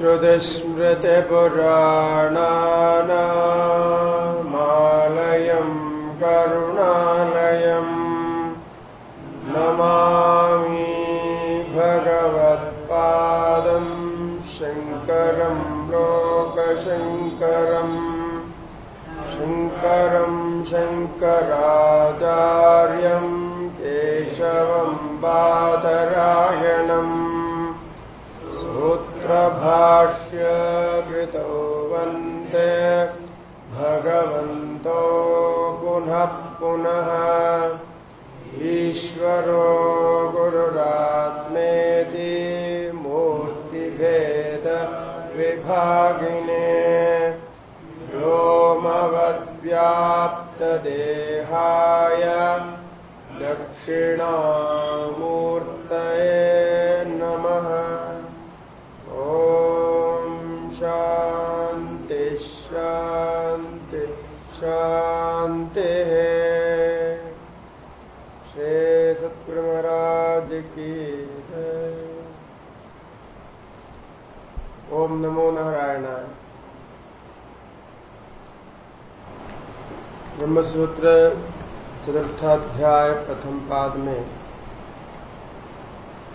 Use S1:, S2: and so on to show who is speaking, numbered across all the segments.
S1: श्रुतिस्मृतिपुराणानामालयम् करुणालयम् नमामि भगवत्पादम् शङ्करम् लोकशङ्करम् शङ्करम् शङ्कराचार्यम् भाष्यकृतो कृतो वन्ते भगवन्तो पुनः पुनः। ईश्वरो गुरुरात्मेति मूर्तिभेदविभागिने रोमव्याप्तदेहाय दक्षिणा ब्रह्मसूत्र चतुर्थाध्याय प्रथम पाद में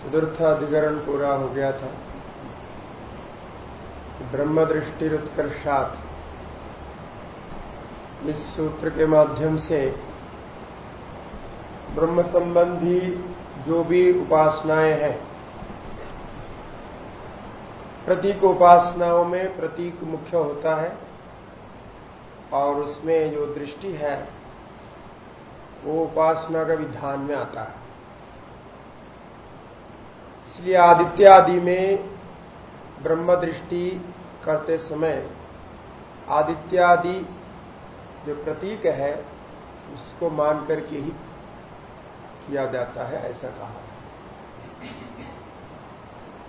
S1: चतुर्थ अधिकरण पूरा हो गया था। ब्रह्म दृष्टि उत्कर्षात इस सूत्र के माध्यम से ब्रह्म संबंधी जो भी उपासनाएँ हैं, प्रतीक उपासनाओं में प्रतीक मुख्य होता है। और उसमें जो दृष्टि है, वो उपासना का विधान में आता है। इसलिए आदित्य आदि में ब्रह्म दृष्टि करते समय आदित्यादि जो प्रतीक है, उसको मान करके ही किया जाता है, ऐसा कहा।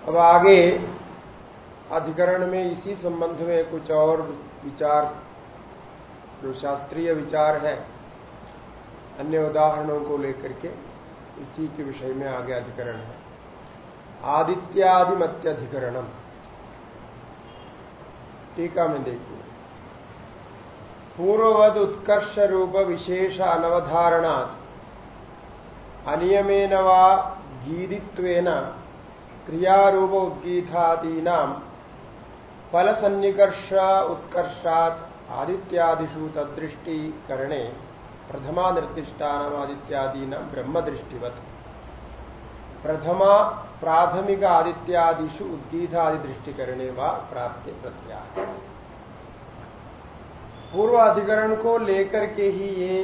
S1: अब आगे अधिकरण में इसी संबंध में कुछ और विचार जो शास्त्रीय विचार है, अन्य उदाहरणों को लेकर के इसी के विषय में आगे अधिकरण है। आदित्यादिमत्यधिकरणम। टीका में देखिए। पूर्ववद उत्कर्ष रूप विशेष अनवधारणात्। अनियमेन वा गीदित्वेन क्रियारूप उद्गीतादीना फल सन्निकर्ष उत्कर्षात आदित्यादिषु तदृष्टि करणे प्रथमा निर्दिष्टान आदित्यादीना ब्रह्म दृष्टिवत प्रथमा प्राथमिक आदित्यादिषु उद्गीतादि दृष्टि करने व प्राप्ति प्रत्याह। पूर्व अधिकरण को लेकर के ही ये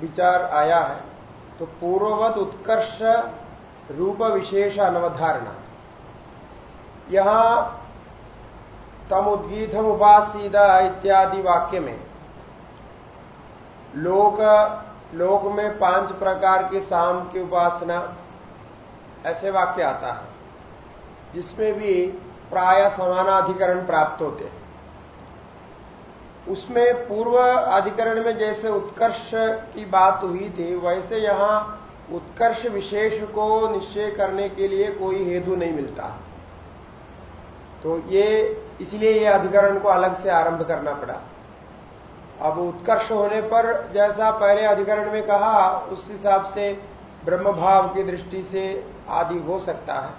S1: विचार आया है तो पूर्ववत उत्कर्ष रूप विशेष अनवधारणा। यहाँ तम उद्गीतम उपासीदा इत्यादि वाक्य में लोक लोक में पाँच प्रकार के शाम की उपासना ऐसे वाक्य आता है, जिसमें भी प्राय समानाधिकरण प्राप्त होते हैं। उसमें पूर्व अधिकरण में जैसे उत्कर्ष की बात हुई थी, वैसे यहाँ उत्कर्ष विशेष को निश्चय करने के लिए कोई हेतु नहीं मिलता। तो ये इसलिए ये अधिकरण को अलग से आरंभ करना पड़ा। अब उत्कर्ष होने पर जैसा पहले अधिकरण में कहा, उस हिसाब से ब्रह्म भाव की दृष्टि से आदि हो सकता है।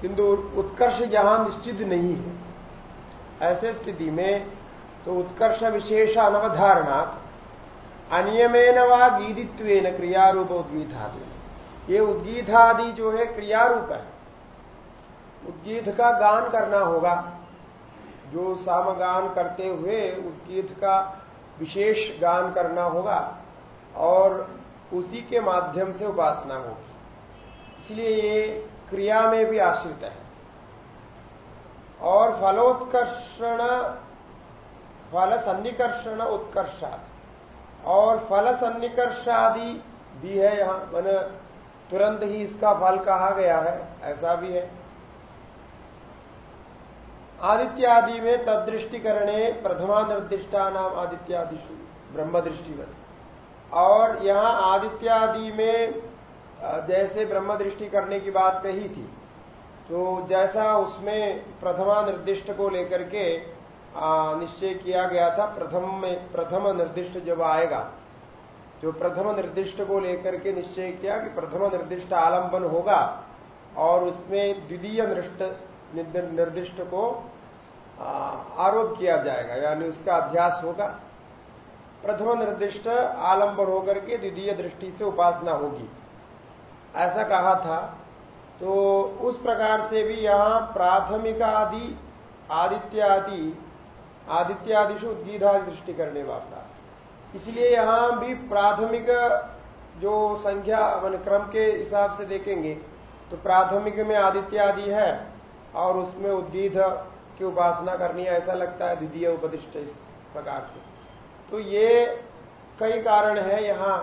S1: किंतु उत्कर्ष जहाँ निश्चित नहीं है। ऐसे स्थिति में तो उत्कर्ष विशेष अनवधारणा अनियमेन व गीदित्व क्रियारूप उद्गीतादि ये उद्गीतादि जो है क्रियारूप है। उद्गीत का गान करना होगा। जो सामगान करते हुए उद्गीत का विशेष गान करना होगा और उसी के माध्यम से उपासना होगी। इसलिए ये क्रिया में भी आश्रित है। और फलोत्कर्षण फल सन्निकर्षण उत्कर्षाद। और फल सन्निकर्षादि भी है यहाँ, मैंने तुरंत ही इसका फल कहा गया है, ऐसा भी है। आदित्यादि में तदृष्टि करने प्रथमा निर्दिष्टा नाम आदित्यादिशु ब्रह्म दृष्टिवत और यहाँ आदित्यादि में जैसे ब्रह्म दृष्टि करने की बात कही थी तो जैसा उसमें प्रथमा निर्दिष्ट को लेकर के निश्चय किया गया था, प्रथम में, प्रथम निर्दिष्ट जब आएगा जो प्रथम निर्दिष्ट को लेकर के निश्चय किया कि प्रथम निर्दिष्ट आलंबन होगा, और उसमें द्वितीय निर्दिष्ट को आरोप किया जाएगा, यानी उसका अभ्यास होगा। प्रथम निर्दिष्ट आलंबन होकर के द्वितीय दृष्टि से उपासना होगी। ऐसा कहा था। तो उस प्रकार से भी यहाँ प्राथमिक आदि आदित्यादि आदित्यादिशु उद्गीधादि दृष्टि करने वाला। इसलिए यहाँ भी प्राथमिक जो संख्या क्रम के हिसाब से देखेंगे तो प्राथमिक में आदित्य आदि है। और उसमें उद्गीध की उपासना करनी है, ऐसा लगता है द्वितीय उपदिष्ट इस प्रकार से। तो ये कई कारण है यहाँ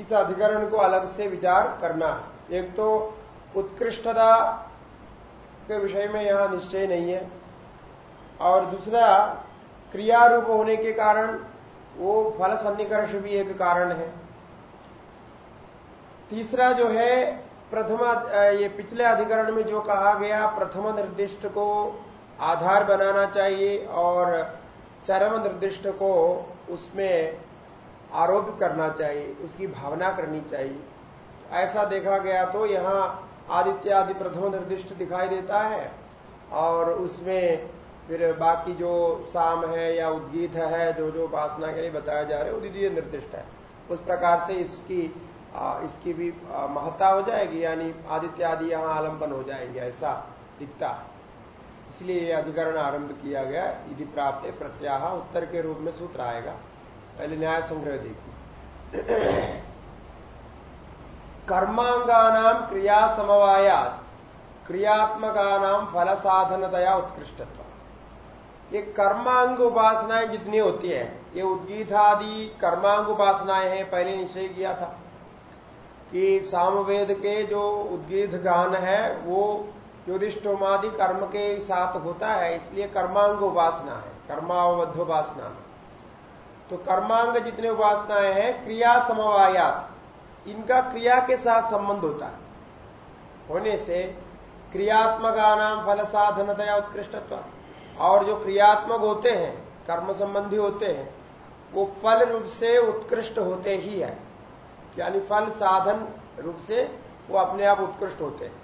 S1: इस अधिकरण को अलग से विचार करना। एक तो उत्कृष्टता के विषय में यहाँ निश्चय नहीं है। और दूसरा, क्रिया रूप होने के कारण वो फल सन्निकर्ष भी एक कारण है। तीसरा जो है प्रथम ये पिछले अधिकरण में जो कहा गया, प्रथम निर्दिष्ट को आधार बनाना चाहिए और चरम निर्दिष्ट को उसमें आरोप करना चाहिए, उसकी भावना करनी चाहिए। ऐसा देखा गया तो यहाँ आदित्य आदि प्रथम निर्दिष्ट दिखाई देता है और उसमें फिर बाकी जो साम है या उद्गीत है, जो जो उपासना के लिए बताया जा रहा है, वो द्वितीय निर्दिष्ट है। उस प्रकार से इसकी इसकी भी महत्ता हो जाएगी, यानी आदित्य आदि यहाँ आलंबन हो जाएँगे, ऐसा दिखता है। इसलिए यह अधिकरण आरंभ किया गया यदि प्राप्त प्रत्याह, उत्तर के रूप में सूत्र आएगा। पहले न्याय संग्रह देखिए कर्मांगानाम क्रिया समवायात, क्रियात्मकानाम फल साधनतया उत्कृष्टत्व ये कर्मांग उपासनाएँ जितनी होती है, ये उद्गीत आदि कर्मांग उपासनाएँ हैं, पहले निश्चय किया था। कि सामवेद के जो उद्गीत गान है, वो युधिष्ठोमादि कर्म के साथ होता है, इसलिए कर्मांग उपासना है, कर्मावबद्ध उपासना तो कर्मांग जितने उपासनाएँ हैं, क्रिया समवायात, इनका क्रिया के साथ संबंध होता है। होने से क्रियात्मका नाम फल साधनतया उत्कृष्टत्व, और जो क्रियात्मक होते हैं, कर्म संबंधी होते हैं, वो फल रूप से उत्कृष्ट होते ही है। यानी फल साधन रूप से वो अपने आप उत्कृष्ट होते हैं।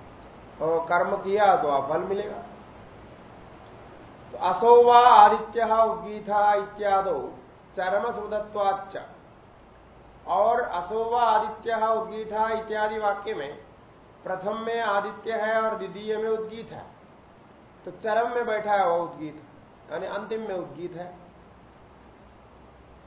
S1: और कर्म किया तो आप फल मिलेगा। तो असोवा आदित्य उद्गीता इत्यादो चरम सुदत्वाच्च। और असोवा आदित्य उद्गीता इत्यादि वाक्य में प्रथम में आदित्य है और द्वितीय में उद्गीत है। तो चरम में बैठा है वह उद्गीत। यानी अंतिम में उद्गीत है।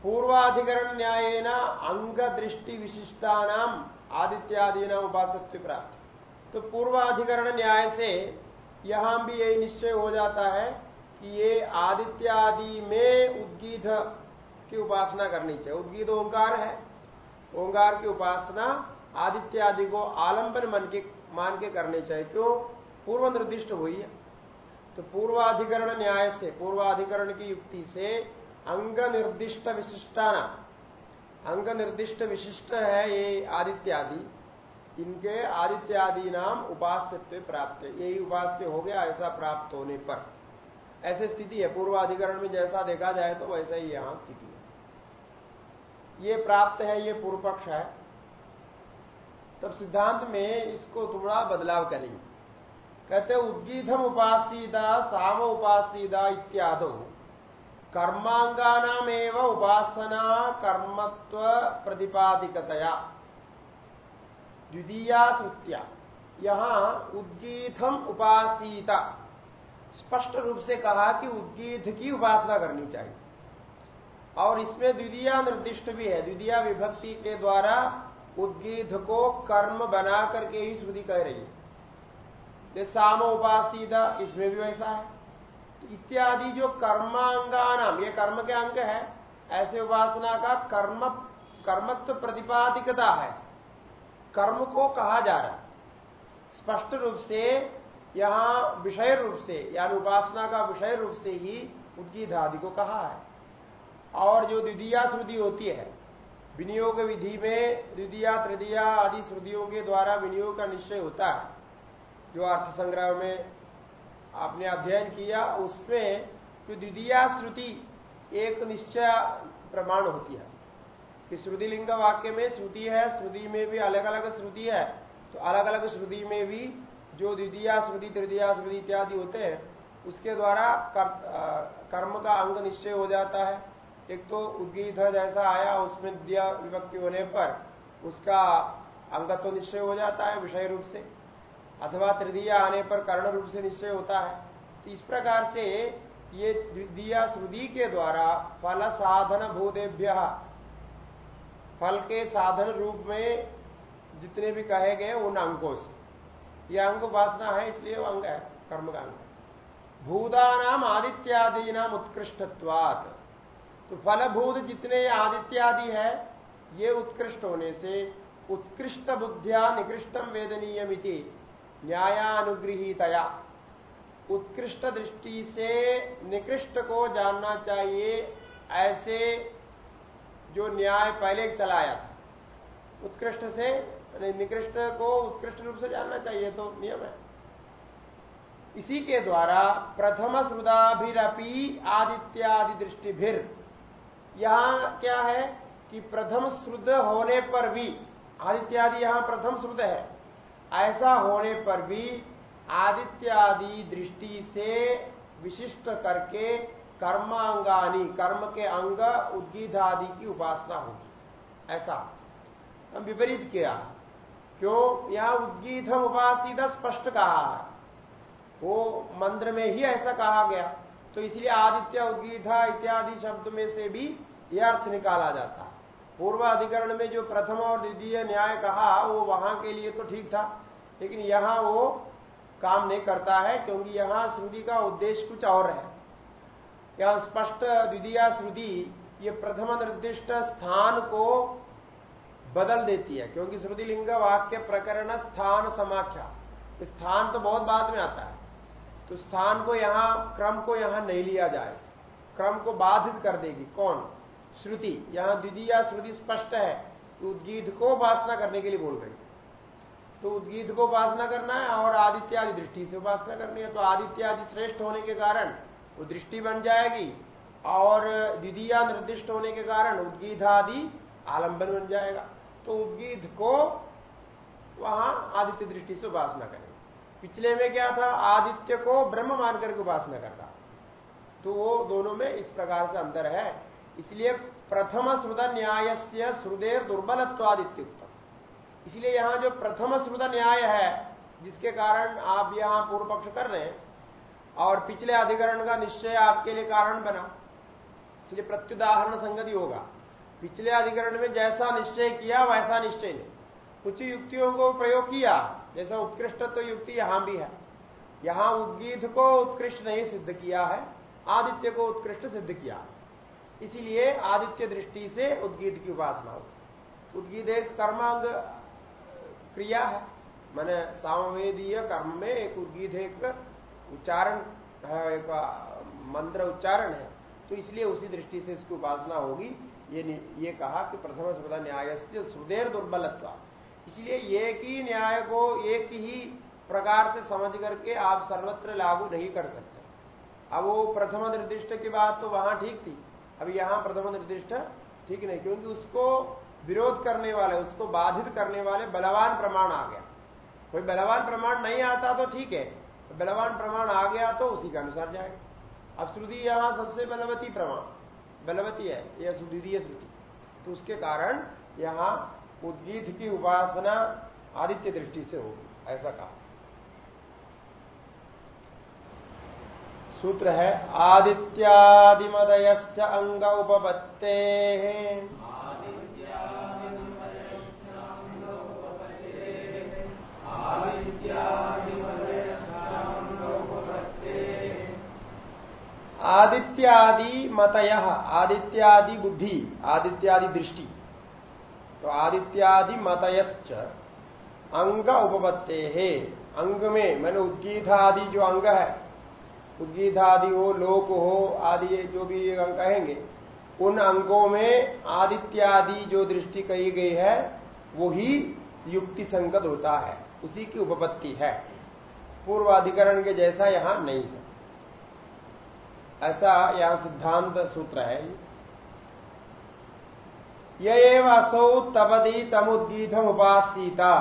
S1: पूर्वाधिकरण न्याय न अंग दृष्टि विशिष्टा नाम आदित्यादि न उपासत्व प्राप्त। तो पूर्वाधिकरण न्याय से यहाँ भी यही निश्चय हो जाता है कि ये आदित्यादि में उद्गीत की उपासना करनी चाहिए। उद्गीत ओंकार है। ओंकार की उपासना आदित्य आदि को आलंबन मन के, मान के करनी चाहिए। क्यों? पूर्व निर्दिष्ट हुई है। तो पूर्वाधिकरण न्याय से, पूर्वाधिकरण की युक्ति से अंग निर्दिष्ट विशिष्टाना। अंग निर्दिष्ट विशिष्ट है ये आदित्य आदि इनके आदित्य आदि नाम उपास्यत्व प्राप्त यही उपास्य हो गया ऐसा प्राप्त होने पर। ऐसी स्थिति है। पूर्वाधिकरण में जैसा देखा जाए तो वैसा ही यहाँ स्थिति है। ये प्राप्त है, ये पूर्व पक्ष है। तब सिद्धांत में इसको थोड़ा बदलाव करेंगे। कहते उद्गीतम उपासीदा साम उपासीदा इत्यादो। कर्मांगानाम एवं उपासना कर्मत्व प्रतिपादिकतया। द्वितीया सुत्या यहाँ उद्गीतम उपासीता। स्पष्ट रूप से कहा कि उद्गीत की उपासना करनी चाहिए। और इसमें द्वितीय निर्दिष्ट भी है। द्वितीय विभक्ति के द्वारा उद्गीत को कर्म बना करके ही श्रुति कह रही है। साम उपासीदा इसमें भी वैसा है। इत्यादि जो कर्मांगानाम, ये कर्म के अंग है, ऐसे उपासना का कर्म, कर्मत्व प्रतिपादिकता है। कर्म को कहा जा रहा है। स्पष्ट रूप से, यहाँ विषय रूप से, यानी उपासना का विषय रूप से ही उद्गीत आदि को कहा है। और जो द्वितीया श्रुति होती है, विनियोग विधि में द्वितीय, तृतीया आदि श्रुतियों के द्वारा विनियोग का निश्चय होता है। जो अर्थ संग्रह में आपने अध्ययन किया उसमें जो द्वितीय श्रुति एक निश्चय प्रमाण होती है। कि श्रुति लिंग वाक्य में श्रुति है श्रुति में भी अलग अलग श्रुति है तो अलग अलग श्रुति में भी जो द्वितीय श्रुति तृतीय श्रुति इत्यादि होते हैं उसके द्वारा कर, कर्म का अंग निश्चय हो जाता है। एक तो उद्गीत जैसा आया उसमें दिया विभक्ति होने पर उसका अंग तो निश्चय हो जाता है विषय रूप से। अथवा तृतीय आने पर कर्ण रूप से निश्चय होता है। तो इस प्रकार से ये द्वितीय श्रुति के द्वारा फल साधन भूतेभ्य, फल के साधन रूप में जितने भी कहे गए उन अंगों से। यह अंग उपासना है, इसलिए वो अंग है, कर्म का अंग। भूदानाम आदित्यादि नाम उत्कृष्टत्वात। तो फलभूत जितने आदित्यादि है, ये उत्कृष्ट होने से उत्कृष्ट बुद्धिया निकृष्टम वेदनीयमिति। न्यायानुगृहीतया। उत्कृष्ट दृष्टि से निकृष्ट को जानना चाहिए, ऐसे जो न्याय पहले चलाया था। उत्कृष्ट से निकृष्ट को उत्कृष्ट रूप से जानना चाहिए तो नियम है। इसी के द्वारा प्रथम श्रुदाभिरपी आदित्यादि दृष्टिभिर। यहाँ क्या है कि प्रथम श्रुद होने पर भी, आदित्यादि यहाँ प्रथम श्रुद है। ऐसा होने पर भी आदित्यादि दृष्टि से विशिष्ट करके कर्मांगानी, कर्म के अंग उद्गीत आदि की उपासना होगी। ऐसा। हम विपरीत किया। क्यों? यहाँ उद्गीत उपासित स्पष्ट कहा है। वो मंत्र में ही ऐसा कहा गया। तो इसलिए आदित्य उद्गीता इत्यादि शब्द में से भी यह अर्थ निकाला जाता पूर्व अधिकरण में जो प्रथम और द्वितीय न्याय कहा, वो वहाँ के लिए तो ठीक था, लेकिन यहाँ वो काम नहीं करता है, क्योंकि यहाँ श्रुति का उद्देश्य कुछ और है। यहाँ स्पष्ट द्वितीय श्रुति, ये प्रथम निर्दिष्ट स्थान को बदल देती है, क्योंकि श्रुति लिंग वाक्य प्रकरण स्थान समाख्या, स्थान तो बहुत बाद में आता है तो स्थान को यहाँ, क्रम को यहाँ नहीं लिया जाए, क्रम को बाधित कर देगी, कौन? श्रुति, यहाँ द्वितीय श्रुति स्पष्ट है, उद्गीत को उपासना करने के लिए बोल रही तो उद्गीत को उपासना करना है और आदित्यादि दृष्टि से उपासना करनी है तो आदित्यादि श्रेष्ठ होने के कारण वो दृष्टि बन जाएगी और द्वितीय निर्दिष्ट होने के कारण उद्गीत आदि आलंबन बन जाएगा। तो उद्गीत को वहाँ आदित्य दृष्टि से उपासना करेंगे। पिछले में क्या था? आदित्य को ब्रह्म मानकर के उपासना करता तो वो दोनों में इस प्रकार से अंतर है। इसलिए प्रथम श्रुद न्याय से श्रुदेर दुर्बलत्वादित्युक्तम। इसलिए यहाँ जो प्रथम श्रुद न्याय है, जिसके कारण आप यहाँ पूर्व पक्ष कर रहे हैं, और पिछले अधिकरण का निश्चय आपके लिए कारण बना। इसलिए प्रत्युदाहरण संगति होगा। पिछले अधिकरण में जैसा निश्चय किया, वैसा निश्चय नहीं। कुछ युक्तियों को प्रयोग किया, जैसा उत्कृष्ट तो युक्ति यहाँ भी है। यहाँ उद्गीत को उत्कृष्ट नहीं सिद्ध किया है, आदित्य को उत्कृष्ट सिद्ध किया इसीलिए आदित्य दृष्टि से उद्गीत की उपासना हो। उद्गीत एक कर्मांग क्रिया है। मैंने सामवेदीय कर्म में एक उद्गीत एक उच्चारण है, एक मंत्र उच्चारण है। तो इसलिए उसी दृष्टि से इसकी उपासना होगी। ये ये कहा कि प्रथम सुधा न्याय से सुदेर दुर्बलत्व। इसलिए एक ही न्याय को एक ही प्रकार से समझ करके आप सर्वत्र लागू नहीं कर सकते। अब वो प्रथम निर्दिष्ट की बात तो वहाँ ठीक थी। अब यहाँ प्रथम निर्दिष्ट, ठीक नहीं, क्योंकि उसको विरोध करने वाले, उसको बाधित करने वाले बलवान प्रमाण आ गया। कोई बलवान प्रमाण नहीं आता तो ठीक है बलवान प्रमाण आ गया तो उसी के अनुसार जाएगा। अब श्रुति यहाँ सबसे बलवती प्रमाण, बलवती है यह सुदीय श्रुति। तो उसके कारण यहाँ उद्गीत की उपासना आदित्य दृष्टि से होगी, ऐसा कहा। सूत्र है, आदित्यादिमदयश्च अंग उपपत्ते। आदित्यादि मतय आदित्यादि बुद्धि आदित्यादि दृष्टि तो आदित्यादि मतयश्च अंग उपपत्ते। है अंग में, मैंने उद्गीत आदि जो अंग है उद्गीत आदि हो, लोक हो, आदि जो भी अंग कहेंगे, उन अंगों में आदित्यादि जो दृष्टि कही गई है वो ही युक्ति संगत होता है, उसी की उपपत्ति है। पूर्वाधिकरण के जैसा यहाँ नहीं है। ऐसा यहाँ सिद्धांत सूत्र है। यह असौ तपदी तमुद्गीतम उपासीता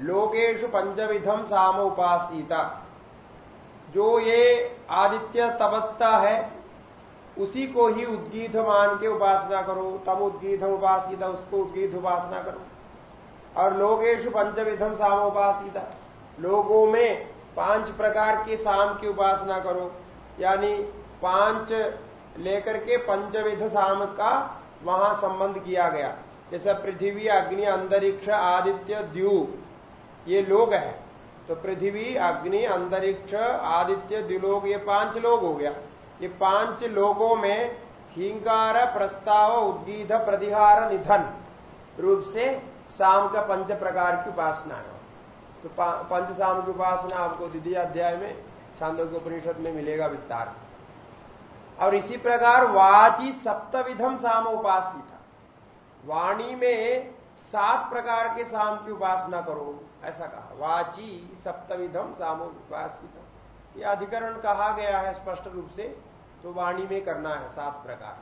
S1: लोकेशु पंचविधम साम उपासीता। जो ये आदित्य तपत्ता है, उसी को ही उद्गीत मान के उपासना करो। तम उद्गीत उपासीता, उसको उद्गीत उपासना करो। और लोगेशु पंचविधम साम उपासीता, लोगों में पाँच प्रकार के साम की उपासना करो। यानी पाँच लेकर के पंचविध साम का वहाँ संबंध किया गया। जैसे पृथ्वी, अग्नि, अंतरिक्ष, आदित्य, द्यू, ये लोग हैं। तो पृथ्वी, अग्नि, अंतरिक्ष, आदित्य, द्विलोक, ये पाँच लोग हो गया। ये पाँच लोगों में हिंकार, प्रस्ताव उद्गीत प्रतिहार, निधन रूप से शाम का पंच प्रकार की उपासना है। तो पंच शाम की उपासना आपको द्वितीय अध्याय में छांदों के उपनिषद में मिलेगा विस्तार से। और इसी प्रकार वाची सप्तविधम साम उपासित। वाणी में सात प्रकार के साम की उपासना करो, ऐसा कहा। वाची सप्तविधम साम उपासित यह अधिकरण कहा गया है स्पष्ट रूप से तो वाणी में करना है सात प्रकार।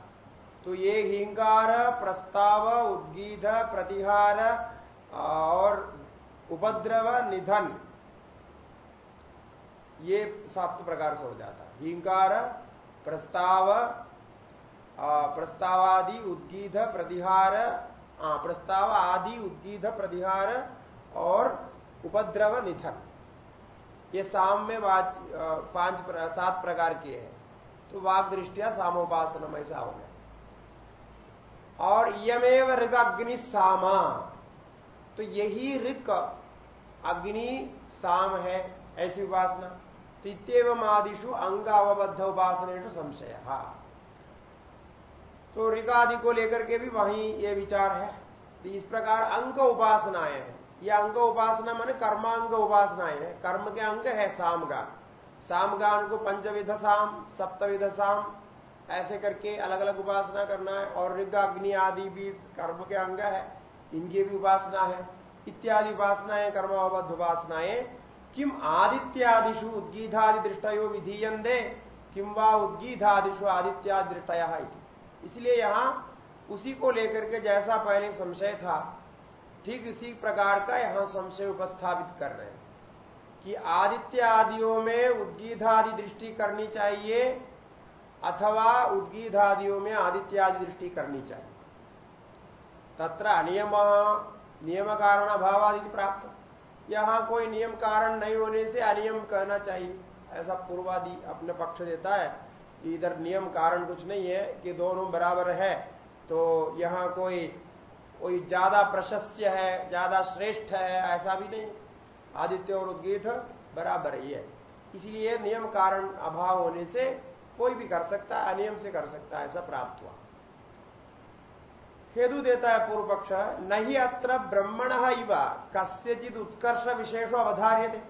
S1: तो ये हिंकार, प्रस्ताव उद्गीत प्रतिहार, और उपद्रव, निधन, ये सात प्रकार से हो जाता है। हिंकार, प्रस्ताव प्रस्तावादि उद्गीत प्रतिहार प्रस्ताव आदि उद्गीत प्रतिहार और उपद्रव, निधन। ये साम में पाँच सात प्रकार के हैं। तो वाक दृष्टिया सामोपासनम ऐसा हो गया। और यमेव ऋग अग्नि सामा। तो यही ऋक अग्नि साम है, ऐसी उपासना। तित्यव आदिशु अंग अवबद्ध उपासनेशु संशय। तो ऋगादि को लेकर के भी वही ये विचार है तो इस प्रकार अंग उपासनाएँ हैं। ये अंग उपासना माने कर्मांग उपासनाएँ हैं। कर्म के अंग है सामगान। सामगान को पंचविध साम, सप्तविध साम, ऐसे करके अलग अलग उपासना करना है और ऋग अग्नि आदि भी कर्म के अंग है। इनकी भी उपासना है। इत्यादि उपासनाएँ, कर्मावबद्ध उपासनाएँ। किम आदित्यादिशु उद्गीधादि दृष्टयो विधीयंदे किम वा उद्गीधादिशु आदित्यादि दृष्टया इसलिए यहाँ उसी को लेकर के जैसा पहले संशय था, ठीक इसी प्रकार का यहाँ संशय उपस्थापित कर रहे हैं कि आदित्य आदियों में उद्गीधादि दृष्टि करनी चाहिए अथवा उद्गीधादियों में आदित्य आदि दृष्टि करनी चाहिए। तत्र अनियम, नियम कारण अभाव आदि प्राप्त। यहाँ कोई नियम कारण नहीं होने से अनियम कहना चाहिए, ऐसा पूर्वादि अपने पक्ष देता है। कि इधर नियम कारण कुछ नहीं है कि दोनों बराबर है तो यहाँ कोई कोई ज़्यादा प्रशस्य है, ज़्यादा श्रेष्ठ है, ऐसा भी नहीं। आदित्य और उद्गीत बराबर ही है। इसलिए नियम कारण अभाव होने से कोई भी कर सकता है, अनियम से कर सकता है, ऐसा प्राप्त हुआ। हेतु देता है पूर्व पक्ष, नहीं अत्र ब्रह्मण इव कस्यचित उत्कर्ष विशेष अवधार्य थे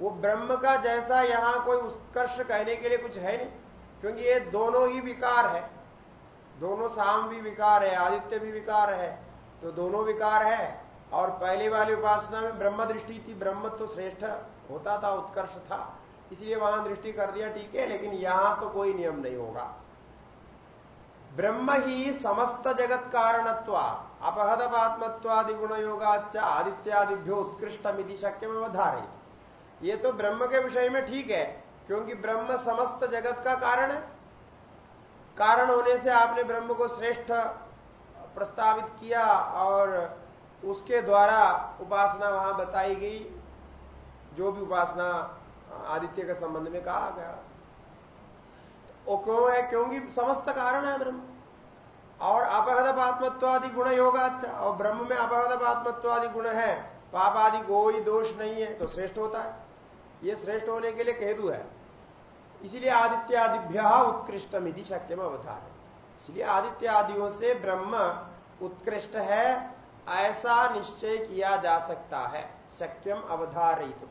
S1: वो ब्रह्म का जैसा यहाँ कोई उत्कर्ष कहने के लिए कुछ है नहीं। क्योंकि ये दोनों ही विकार है। दोनों शाम भी विकार है, आदित्य भी विकार है तो दोनों विकार है। और पहले वाली उपासना में ब्रह्म दृष्टि थी, ब्रह्म तो श्रेष्ठ होता था, उत्कर्ष था, इसलिए वहाँ दृष्टि कर दिया ठीक है, लेकिन यहाँ तो कोई नियम नहीं होगा। ब्रह्म ही समस्त जगत कारणत्वा अपहदपात्मत्वादि गुण योगाच आदित्यादिभ्यो उत्कृष्टमिति शक्य में अवधारित ये तो ब्रह्म के विषय में ठीक है क्योंकि ब्रह्म समस्त जगत का कारण है। कारण होने से आपने ब्रह्म को श्रेष्ठ प्रस्तावित किया और उसके द्वारा उपासना वहाँ बताई गई, जो भी उपासना आदित्य के संबंध में कहा गया। वो क्यों है? क्योंकि समस्त कारण है ब्रह्म। और अपहद आत्मत्वादि गुण योगा और ब्रह्म में अपहद आत्मत्वादि गुण है। पाप आदि कोई दोष नहीं है तो श्रेष्ठ होता है। ये श्रेष्ठ होने के लिए केतु है। इसलिए आदित्य आदिभ्य उत्कृष्टम यदि शक्यम अवधार इसलिए आदित्य आदियों से ब्रह्म उत्कृष्ट है, ऐसा निश्चय किया जा सकता है, शक्यम अवधारित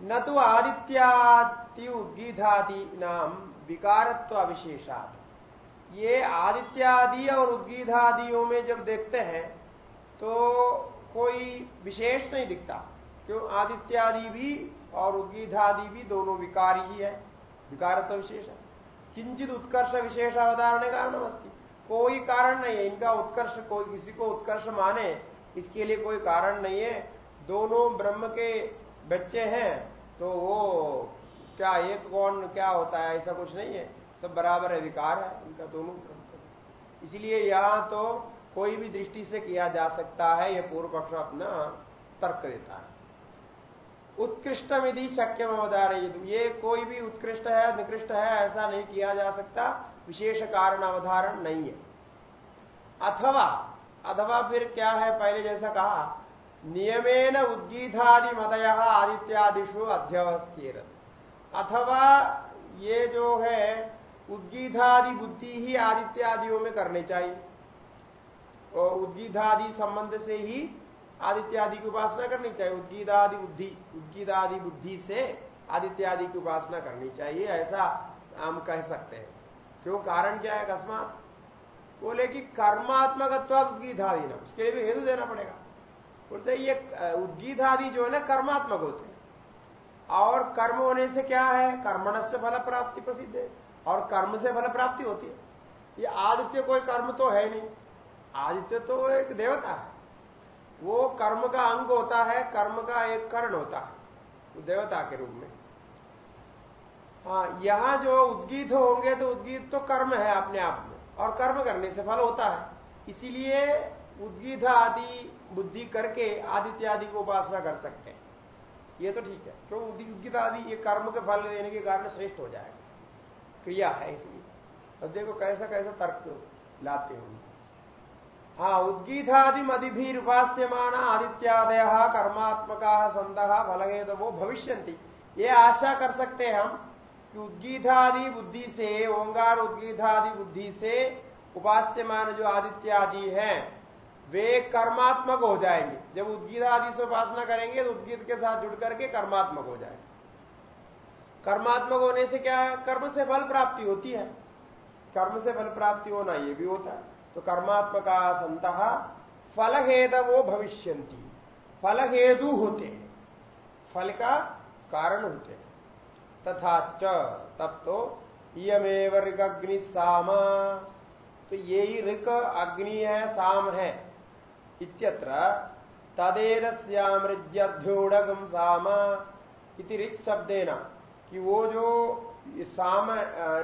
S1: न तो आदित्यादि उद्गीधादि नाम विकारत्व विशेषात ये आदित्यादि और उद्गीधादियों में जब देखते हैं तो कोई विशेष नहीं दिखता। क्यों? आदित्यादि भी और उद्गीधादि भी दोनों विकार ही है। विकार तो विशेष है। किंचित उत्कर्ष विशेष अवधारण कारण अस्ती कोई कारण नहीं है। इनका उत्कर्ष कोई किसी को उत्कर्ष माने, इसके लिए कोई कारण नहीं है। दोनों ब्रह्म के बच्चे हैं तो वो क्या एक कौन, क्या होता है, ऐसा कुछ नहीं है। सब बराबर है, विकार है, इनका दोनों ब्रह्म इसलिए यहाँ तो कोई भी दृष्टि से किया जा सकता है यह पूर्व पक्ष अपना तर्क देता है। उत्कृष्ट विधि शक्यम अवधारित ये कोई भी उत्कृष्ट है, निकृष्ट है, ऐसा नहीं किया जा सकता। विशेष कारण अवधारण नहीं है। अथवा अथवा फिर क्या है? पहले जैसा कहा, नियमेन उद्गीतादि मदय आदित्यादिशु अध्यवस्थिर अथवा, ये जो है उद्गीतादि बुद्धि ही आदित्यादियों में करनी चाहिए। और उद्गीतादि संबंध से ही आदित्यादि की उपासना करनी चाहिए। उद्गीतादि बुद्धि उद्गीतादि बुद्धि से आदित्यादि की उपासना करनी चाहिए, ऐसा हम कह सकते हैं। क्यों? कारण क्या है अकस्मात? बोले कि कर्मात्मक उद्गीतादि ना उसके लिए भी हेतु देना पड़ेगा। बोलते ये उद्गीतादि जो है ना, कर्मात्मक होते हैं। और कर्म होने से क्या है? कर्मण से फल प्राप्ति प्रसिद्ध है। और कर्म से फल प्राप्ति होती है। ये आदित्य कोई कर्म तो है नहीं। आदित्य तो एक देवता है। वो कर्म का अंग होता है, कर्म का एक कर्ण होता है देवता के रूप में। हाँ यहाँ जो उद्गीत होंगे तो उद्गीत तो कर्म है अपने आप में, और कर्म करने से फल होता है। इसीलिए उद्गीत आदि, बुद्धि करके आदित्य आदि को उपासना कर सकते हैं। ये तो ठीक है, क्यों उद्गीत आदि, ये कर्म के फल देने के कारण श्रेष्ठ हो जाएगा। क्रिया है इसलिए। अब देखो कैसा कैसा तर्क लाते होंगे। हाँ उद्गीतादि मदिभी उपास्यमान आदित्यादय कर्मात्मका संत फलहेत वो भविष्य ये आशा कर सकते हैं हम कि उद्गीतादि बुद्धि से ओंगार उद्गीतादि बुद्धि से उपास्यमान जो आदित्यादि हैं, वे कर्मात्मक हो जाएँगे। जब उद्गीत आदि से उपासना करेंगे तो उद्गीत के साथ जुड़ करके कर्मात्मक हो जाएँगे। कर्मात्मक होने से क्या कर्म से फल प्राप्ति होती है? कर्म से फल प्राप्ति होना ये भी होता है। तो कर्मात्मका संत फल वो भविष्य फल हेतु। फल का कारण होते। हैं तथा च तब तो यमेव ऋग अग्नि साम। तो यही ऋक अग्नि है साम है। इत्यत्र तदेदस्यामृज्योड़गम साम इति ऋच शब्देना कि वो जो साम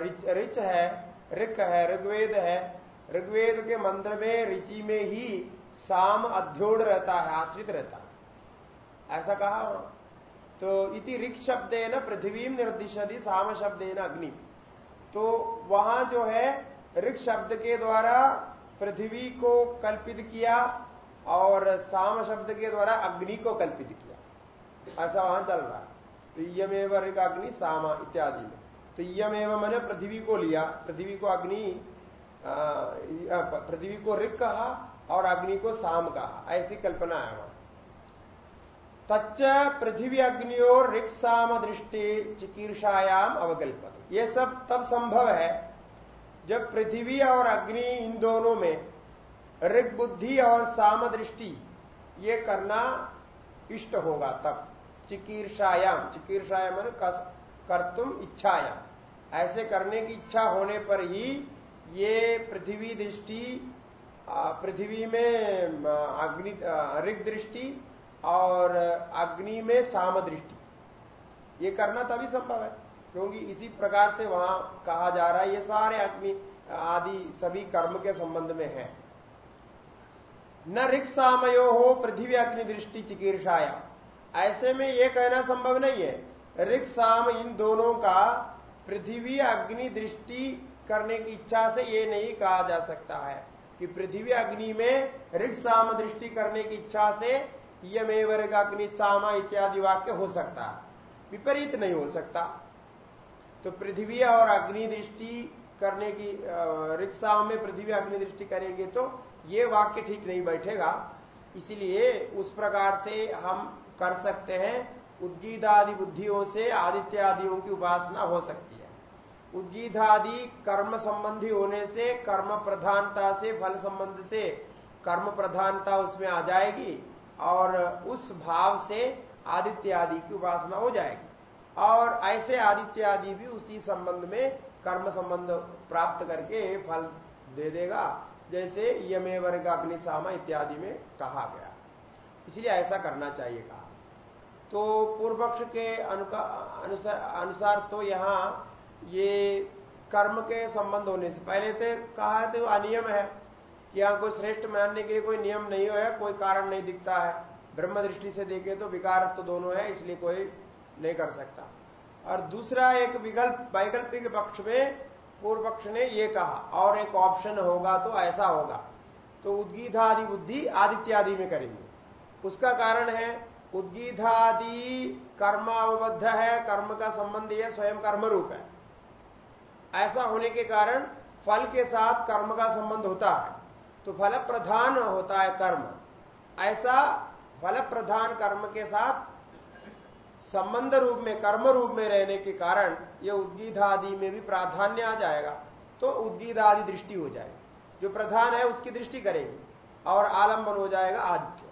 S1: रिच, रिच है ऋक है ऋग्वेद है ऋग्वेद के मंत्र में, ऋचि में ही साम अध्योड़ रहता है, आश्रित रहता है। ऐसा कहा तो इति ऋख शब्द न पृथ्वी निर्दिशति, साम शब्द है ना अग्नि। तो वहाँ जो है ऋख शब्द के द्वारा पृथ्वी को कल्पित किया और साम शब्द के द्वारा अग्नि को कल्पित किया। ऐसा वहाँ चल रहा है। तो यमेव ऋग अग्नि, सामा इत्यादि में। तो यमेव मैंने पृथ्वी को लिया, पृथ्वी को अग्नि पृथ्वी को ऋग कहा और अग्नि को साम कहा। ऐसी कल्पना है वहाँ। तच्च पृथ्वी अग्नि और ऋग साम दृष्टि चिकीर्षायाम अवकल्पन ये सब तब संभव है जब पृथ्वी और अग्नि इन दोनों में ऋग बुद्धि और साम दृष्टि, ये करना इष्ट होगा तब। चिकीर्षायाम चिकीर्षायाम कर तुम इच्छायाम। ऐसे करने की इच्छा होने पर ही ये पृथ्वी दृष्टि पृथ्वी में अग्नि ऋग दृष्टि और अग्नि में साम दृष्टि ये करना तभी संभव है, क्योंकि इसी प्रकार से वहाँ कहा जा रहा है, ये सारे अग्नि, आदि सभी कर्म के संबंध में है। न ऋग सामयो हो पृथ्वी अग्नि दृष्टि चिकीर्षाया। ऐसे में यह कहना संभव नहीं है ऋग साम इन दोनों का पृथ्वी अग्नि दृष्टि करने की इच्छा से ये नहीं कहा जा सकता है कि पृथ्वी अग्नि में ऋग साम दृष्टि करने की इच्छा से यमेव अग्नि सामा इत्यादि वाक्य हो सकता है। विपरीत नहीं हो सकता। तो पृथ्वी और अग्नि दृष्टि करने की रिक्सा में पृथ्वी अग्नि दृष्टि करेंगे तो ये वाक्य ठीक नहीं बैठेगा। इसलिए उस प्रकार से हम कर सकते हैं। उद्गीत आदि बुद्धियों से आदित्य आदियों की उपासना हो सकती है। उद्गीत कर्म संबंधी होने से, कर्म प्रधानता से, फल संबंध से, कर्म प्रधानता उसमें आ जाएगी और उस भाव से आदित्य आदि की उपासना हो जाएगी। और ऐसे आदित्य आदि भी उसी संबंध में कर्म संबंध प्राप्त करके फल दे देगा, जैसे यमे वर्ग अग्निशामा इत्यादि में कहा गया। इसलिए ऐसा करना चाहिए कहा। तो पूर्व पक्ष के अनुसार तो यहाँ ये कर्म के संबंध होने से। पहले तो कहा तो अनियम है कि यहाँ कोई श्रेष्ठ मानने के लिए कोई नियम नहीं है, कोई कारण नहीं दिखता है। ब्रह्म दृष्टि से देखे तो विकारत्व तो दोनों है, इसलिए कोई नहीं कर सकता। और दूसरा एक विकल्प, वैकल्पिक पक्ष में पूर्व पक्ष ने ये कहा, और एक ऑप्शन होगा तो ऐसा होगा। तो उद्गीधादि बुद्धि आदित्यादि में करेंगे। उसका कारण है, उद्गीधादि कर्मावबद्ध है, कर्म का संबंध यह स्वयं कर्म रूप है। ऐसा होने के कारण फल के साथ कर्म का संबंध होता है। तो फल प्रधान होता है कर्म। ऐसा फल प्रधान कर्म के साथ संबंध रूप में कर्म रूप में रहने के कारण यह उद्गीत आदि में भी प्राधान्य आ जाएगा। तो उद्गीत आदि दृष्टि हो जाएगी। जो प्रधान है उसकी दृष्टि करेंगे और आलंबन हो जाएगा आदित्य।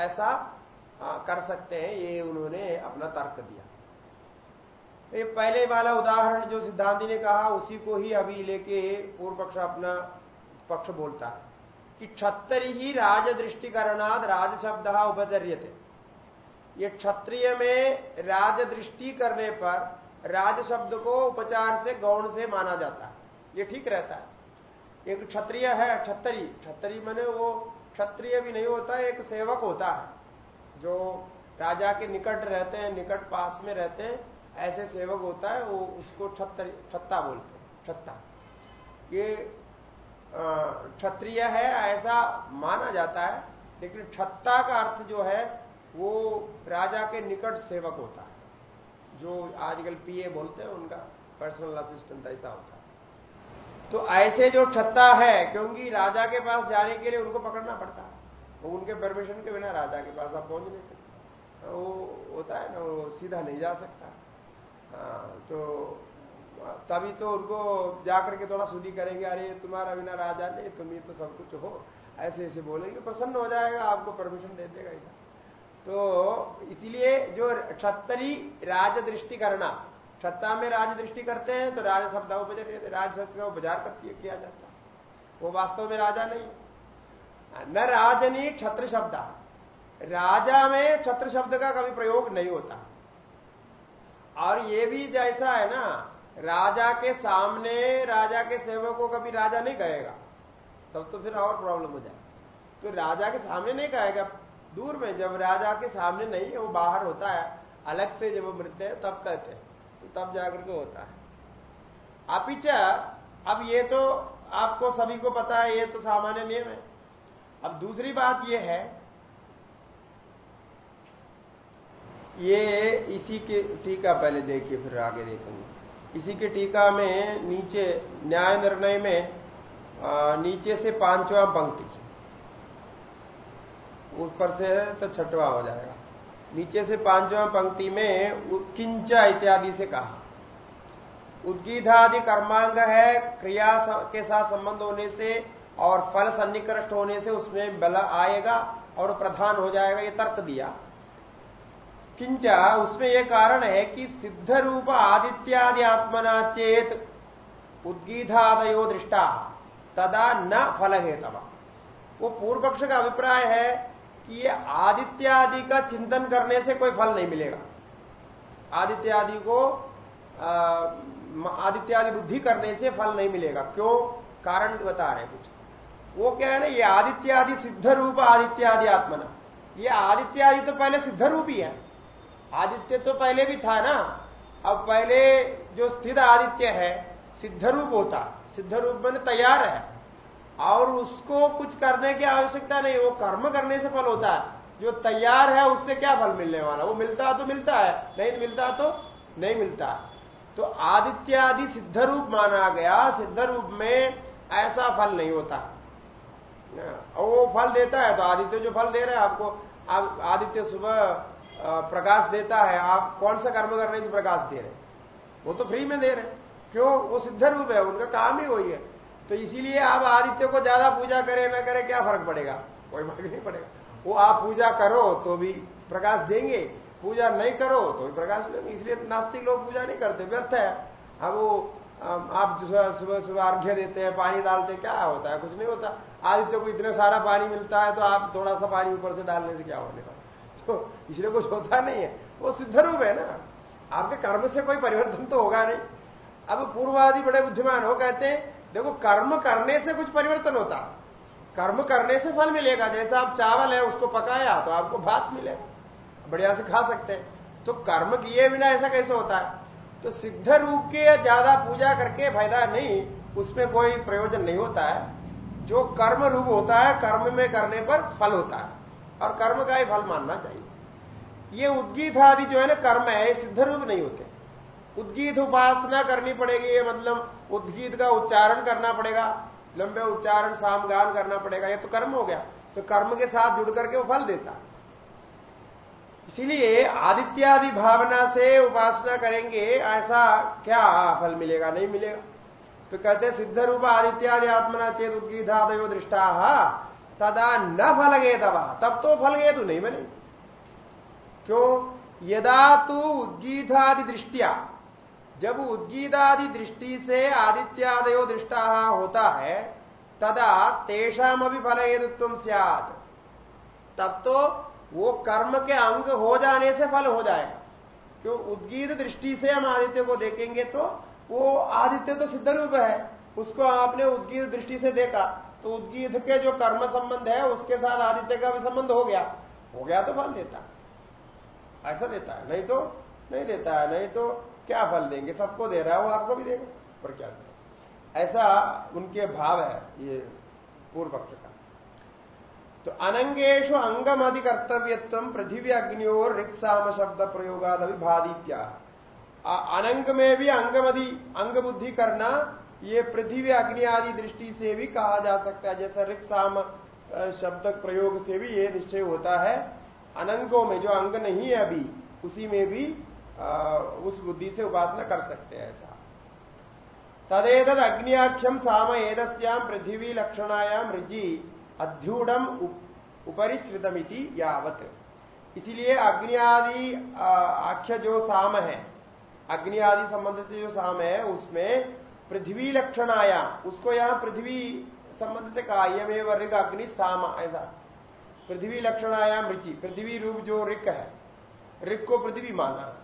S1: ऐसा आ, कर सकते हैं ये उन्होंने अपना तर्क दिया। ये पहले वाला उदाहरण जो सिद्धांति ने कहा, उसी को ही अभी लेके पूर्व पक्ष अपना पक्ष बोलता है कि क्षत्रि ही राज दृष्टिकरणाद राज शब्द उपचर्य थे ये क्षत्रिय में राज दृष्टि करने पर राज शब्द को उपचार से, गौण से माना जाता है। ये ठीक रहता है। एक क्षत्रिय है क्षत्रि क्षत्रिय मैंने वो क्षत्रिय भी नहीं होता, एक सेवक होता है। जो राजा के निकट रहते हैं, निकट पास में रहते हैं ऐसे सेवक होता है, वो उसको छत्ता बोलते हैं, छत्ता। ये क्षत्रिय है, ऐसा माना जाता है, लेकिन छत्ता का अर्थ जो है, वो राजा के निकट सेवक होता है। जो आजकल पीए बोलते हैं, उनका पर्सनल असिस्टेंट ऐसा होता है। तो ऐसे जो छत्ता है, क्योंकि राजा के पास जाने के लिए उनको पकड़ना पड़ता है, वो उनके परमिशन के बिना राजा के पास आप पहुँच नहीं सकते। वो होता है ना, वो सीधा नहीं जा सकता। तो तभी तो उनको जाकर के थोड़ा सुधी करेंगे, अरे तुम्हारा बिना राजा नहीं, तुम ही तो सब कुछ हो। ऐसे ऐसे बोलेंगे, प्रसन्न हो जाएगा, आपको परमिशन दे देगा ऐसा तो इसीलिए जो क्षत्तरी राज दृष्टि करना छत्ता में राज दृष्टि करते हैं तो राज शब्द उपचार राज शब्द का उपचार किया जाता वो वास्तव में राजा नहीं न राजनी छत्र शब्द राजा में छत्र शब्द का कभी प्रयोग नहीं होता। और ये भी जैसा है ना, राजा के सामने, राजा के सेवक को कभी राजा नहीं कहेगा। तब तो फिर और प्रॉब्लम हो जाए तो राजा के सामने नहीं कहेगा। दूर में जब राजा के सामने नहीं है, वो बाहर होता है। अलग से जब वो मृत है, तब कहते हैं। तो तब जाकर के होता है। अपिच अब ये तो आपको सभी को पता है, ये तो सामान्य नियम है। अब दूसरी बात ये है ये इसी के टीका पहले देखिए फिर आगे देखेंगे। इसी के टीका में नीचे न्याय निर्णय में आ, नीचे से पांचवा पंक्ति। ऊपर से तो छठवा हो जाएगा। नीचे से पांचवा पंक्ति में किंचा इत्यादि से कहा। उद्गीधादि कर्मांग है क्रिया के साथ संबंध होने से और फल सन्निकृष्ट होने से उसमें बल आएगा और प्रधान हो जाएगा ये तर्क दिया। किंचा उसमें यह कारण है कि सिद्ध रूप आदित्यादि आत्मना चेत उद्गीधादयो दृष्टा, तदा न फल हेतवा वो पूर्व पक्ष का अभिप्राय है कि ये आदित्यादि का चिंतन करने से कोई फल नहीं मिलेगा। आदित्यादि को आदित्यादि बुद्धि करने से फल नहीं मिलेगा। क्यों? कारण बता रहे कुछ। वो क्या है ना, ये आदित्यादि सिद्ध रूप आदित्यादि आत्मना। ये आदित्यादि तो पहले सिद्ध रूप ही है। आदित्य तो पहले भी था ना। अब पहले जो स्थित आदित्य है सिद्ध रूप होता। सिद्ध रूप मैंने तैयार है। और उसको कुछ करने की आवश्यकता नहीं, वो कर्म करने से फल होता है। जो तैयार है, उससे क्या फल मिलने वाला? वो मिलता तो मिलता है, नहीं मिलता तो नहीं मिलता। तो आदित्य आदि सिद्ध रूप माना गया। सिद्ध रूप में ऐसा फल नहीं होता। वो फल देता है तो आदित्य जो फल दे रहा है आपको, आप आदित्य सुबह प्रकाश देता है, आप कौन सा कर्म करने से प्रकाश दे रहे वो तो फ्री में दे रहे क्यों? वो सिद्ध रूप है, उनका काम ही वही है। तो इसीलिए आप आदित्य को ज़्यादा पूजा करें, ना करें, क्या फ़र्क पड़ेगा? कोई फ़र्क नहीं पड़ेगा। वो आप पूजा करो तो भी प्रकाश देंगे। पूजा नहीं करो तो भी प्रकाश देंगे इसलिए नास्तिक लोग पूजा नहीं करते, व्यर्थ है। अब वो आप सुबह सुबह अर्घ्य देते हैं, पानी डालते क्या होता है? कुछ नहीं होता। आदित्य को इतना सारा पानी मिलता है तो आप थोड़ा सा पानी ऊपर से डालने से क्या होने का तो इसलिए कुछ होता नहीं है। वो सिद्ध रूप है ना। आपके कर्म से कोई परिवर्तन तो होगा नहीं। अब पूर्वादि बड़े बुद्धिमान हो कहते हैं, देखो, कर्म करने से कुछ परिवर्तन होता। कर्म करने से फल मिलेगा। जैसा आप चावल है, उसको पकाया तो आपको भात मिलेगा बढ़िया से खा सकते हैं। तो कर्म किए बिना ऐसा कैसे होता है? तो सिद्ध रूप के ज़्यादा पूजा करके फ़ायदा नहीं, उसमें कोई प्रयोजन नहीं होता है। जो कर्म रूप होता है, कर्म में करने पर फल होता है। और कर्म का ही फल मानना चाहिए। ये उद्गीत आदि जो है ना, कर्म है सिद्ध रूप नहीं होते। उद्गीत उपासना करनी पड़ेगी, ये मतलब उद्गीत का उच्चारण करना पड़ेगा, लंबे उच्चारण, सामगान करना पड़ेगा, ये तो कर्म हो गया। तो कर्म के साथ जुड़ करके वो फल देता। इसीलिए आदित्यादि भावना से उपासना करेंगे, ऐसा क्या फल मिलेगा, नहीं मिलेगा। तो कहते सिद्ध रूप आदित्यादि आत्मना चेत उद्गीतादयो दृष्टा। तदा न फल गए दवा तब तो फल तो नहीं बने। क्यों? यदा तू उद्गीतादि दृष्टिया, जब उद्गीतादि दृष्टि से आदित्यादयो दृष्टा होता है, तदा तेषाम भी फल हेतुत्व सियात। तब तो वो कर्म के अंग हो जाने से फल हो जाएगा। क्यों? उद्गीत दृष्टि से हम आदित्य को देखेंगे तो वो आदित्य तो सिद्ध रूप है। उसको आपने उद्गीत दृष्टि से देखा। तो उद्गीत के जो कर्म संबंध है, उसके साथ आदित्य का भी संबंध हो गया। हो गया तो फल देता। ऐसा देता है। नहीं तो नहीं देता है, नहीं तो क्या फल देंगे? सबको दे रहा है, वो आपको भी देगा, पर क्या ऐसा उनके भाव है, ये पूर्व पक्ष का। तो अनंगेशु अंगम अधिकर्तव्यत्व पृथ्वी अग्नियोर रिक्साम शब्द प्रयोगाद अभिभादित्या अनंग में भी अंगमधि अंग बुद्धि करना ये पृथ्वी अग्नि आदि दृष्टि से भी कहा जा सकता है। जैसा रिक्साम शब्द प्रयोग से भी ये निश्चय होता है। अनंगों में जो अंग नहीं है अभी उसी में भी आ, उस बुद्धि से उपासना कर सकते हैं ऐसा। तदेतद अग्नियाख्यम साम एदस्याम पृथ्वी लक्षणायाम ऋजि अध्यूढ़ उपरिश्रितमिति यावत। इसीलिए अग्नि आदि आख्य जो साम है अग्नि आदि संबंधित जो साम है उसमें पृथ्वी लक्षण आया। उसको यहाँ पृथ्वी संबंध से कहा यमे वर्ग अग्नि साम, ऐसा। पृथ्वी लक्षण आया मृचि पृथ्वी रूप जो रिक है रिक को पृथ्वी माना।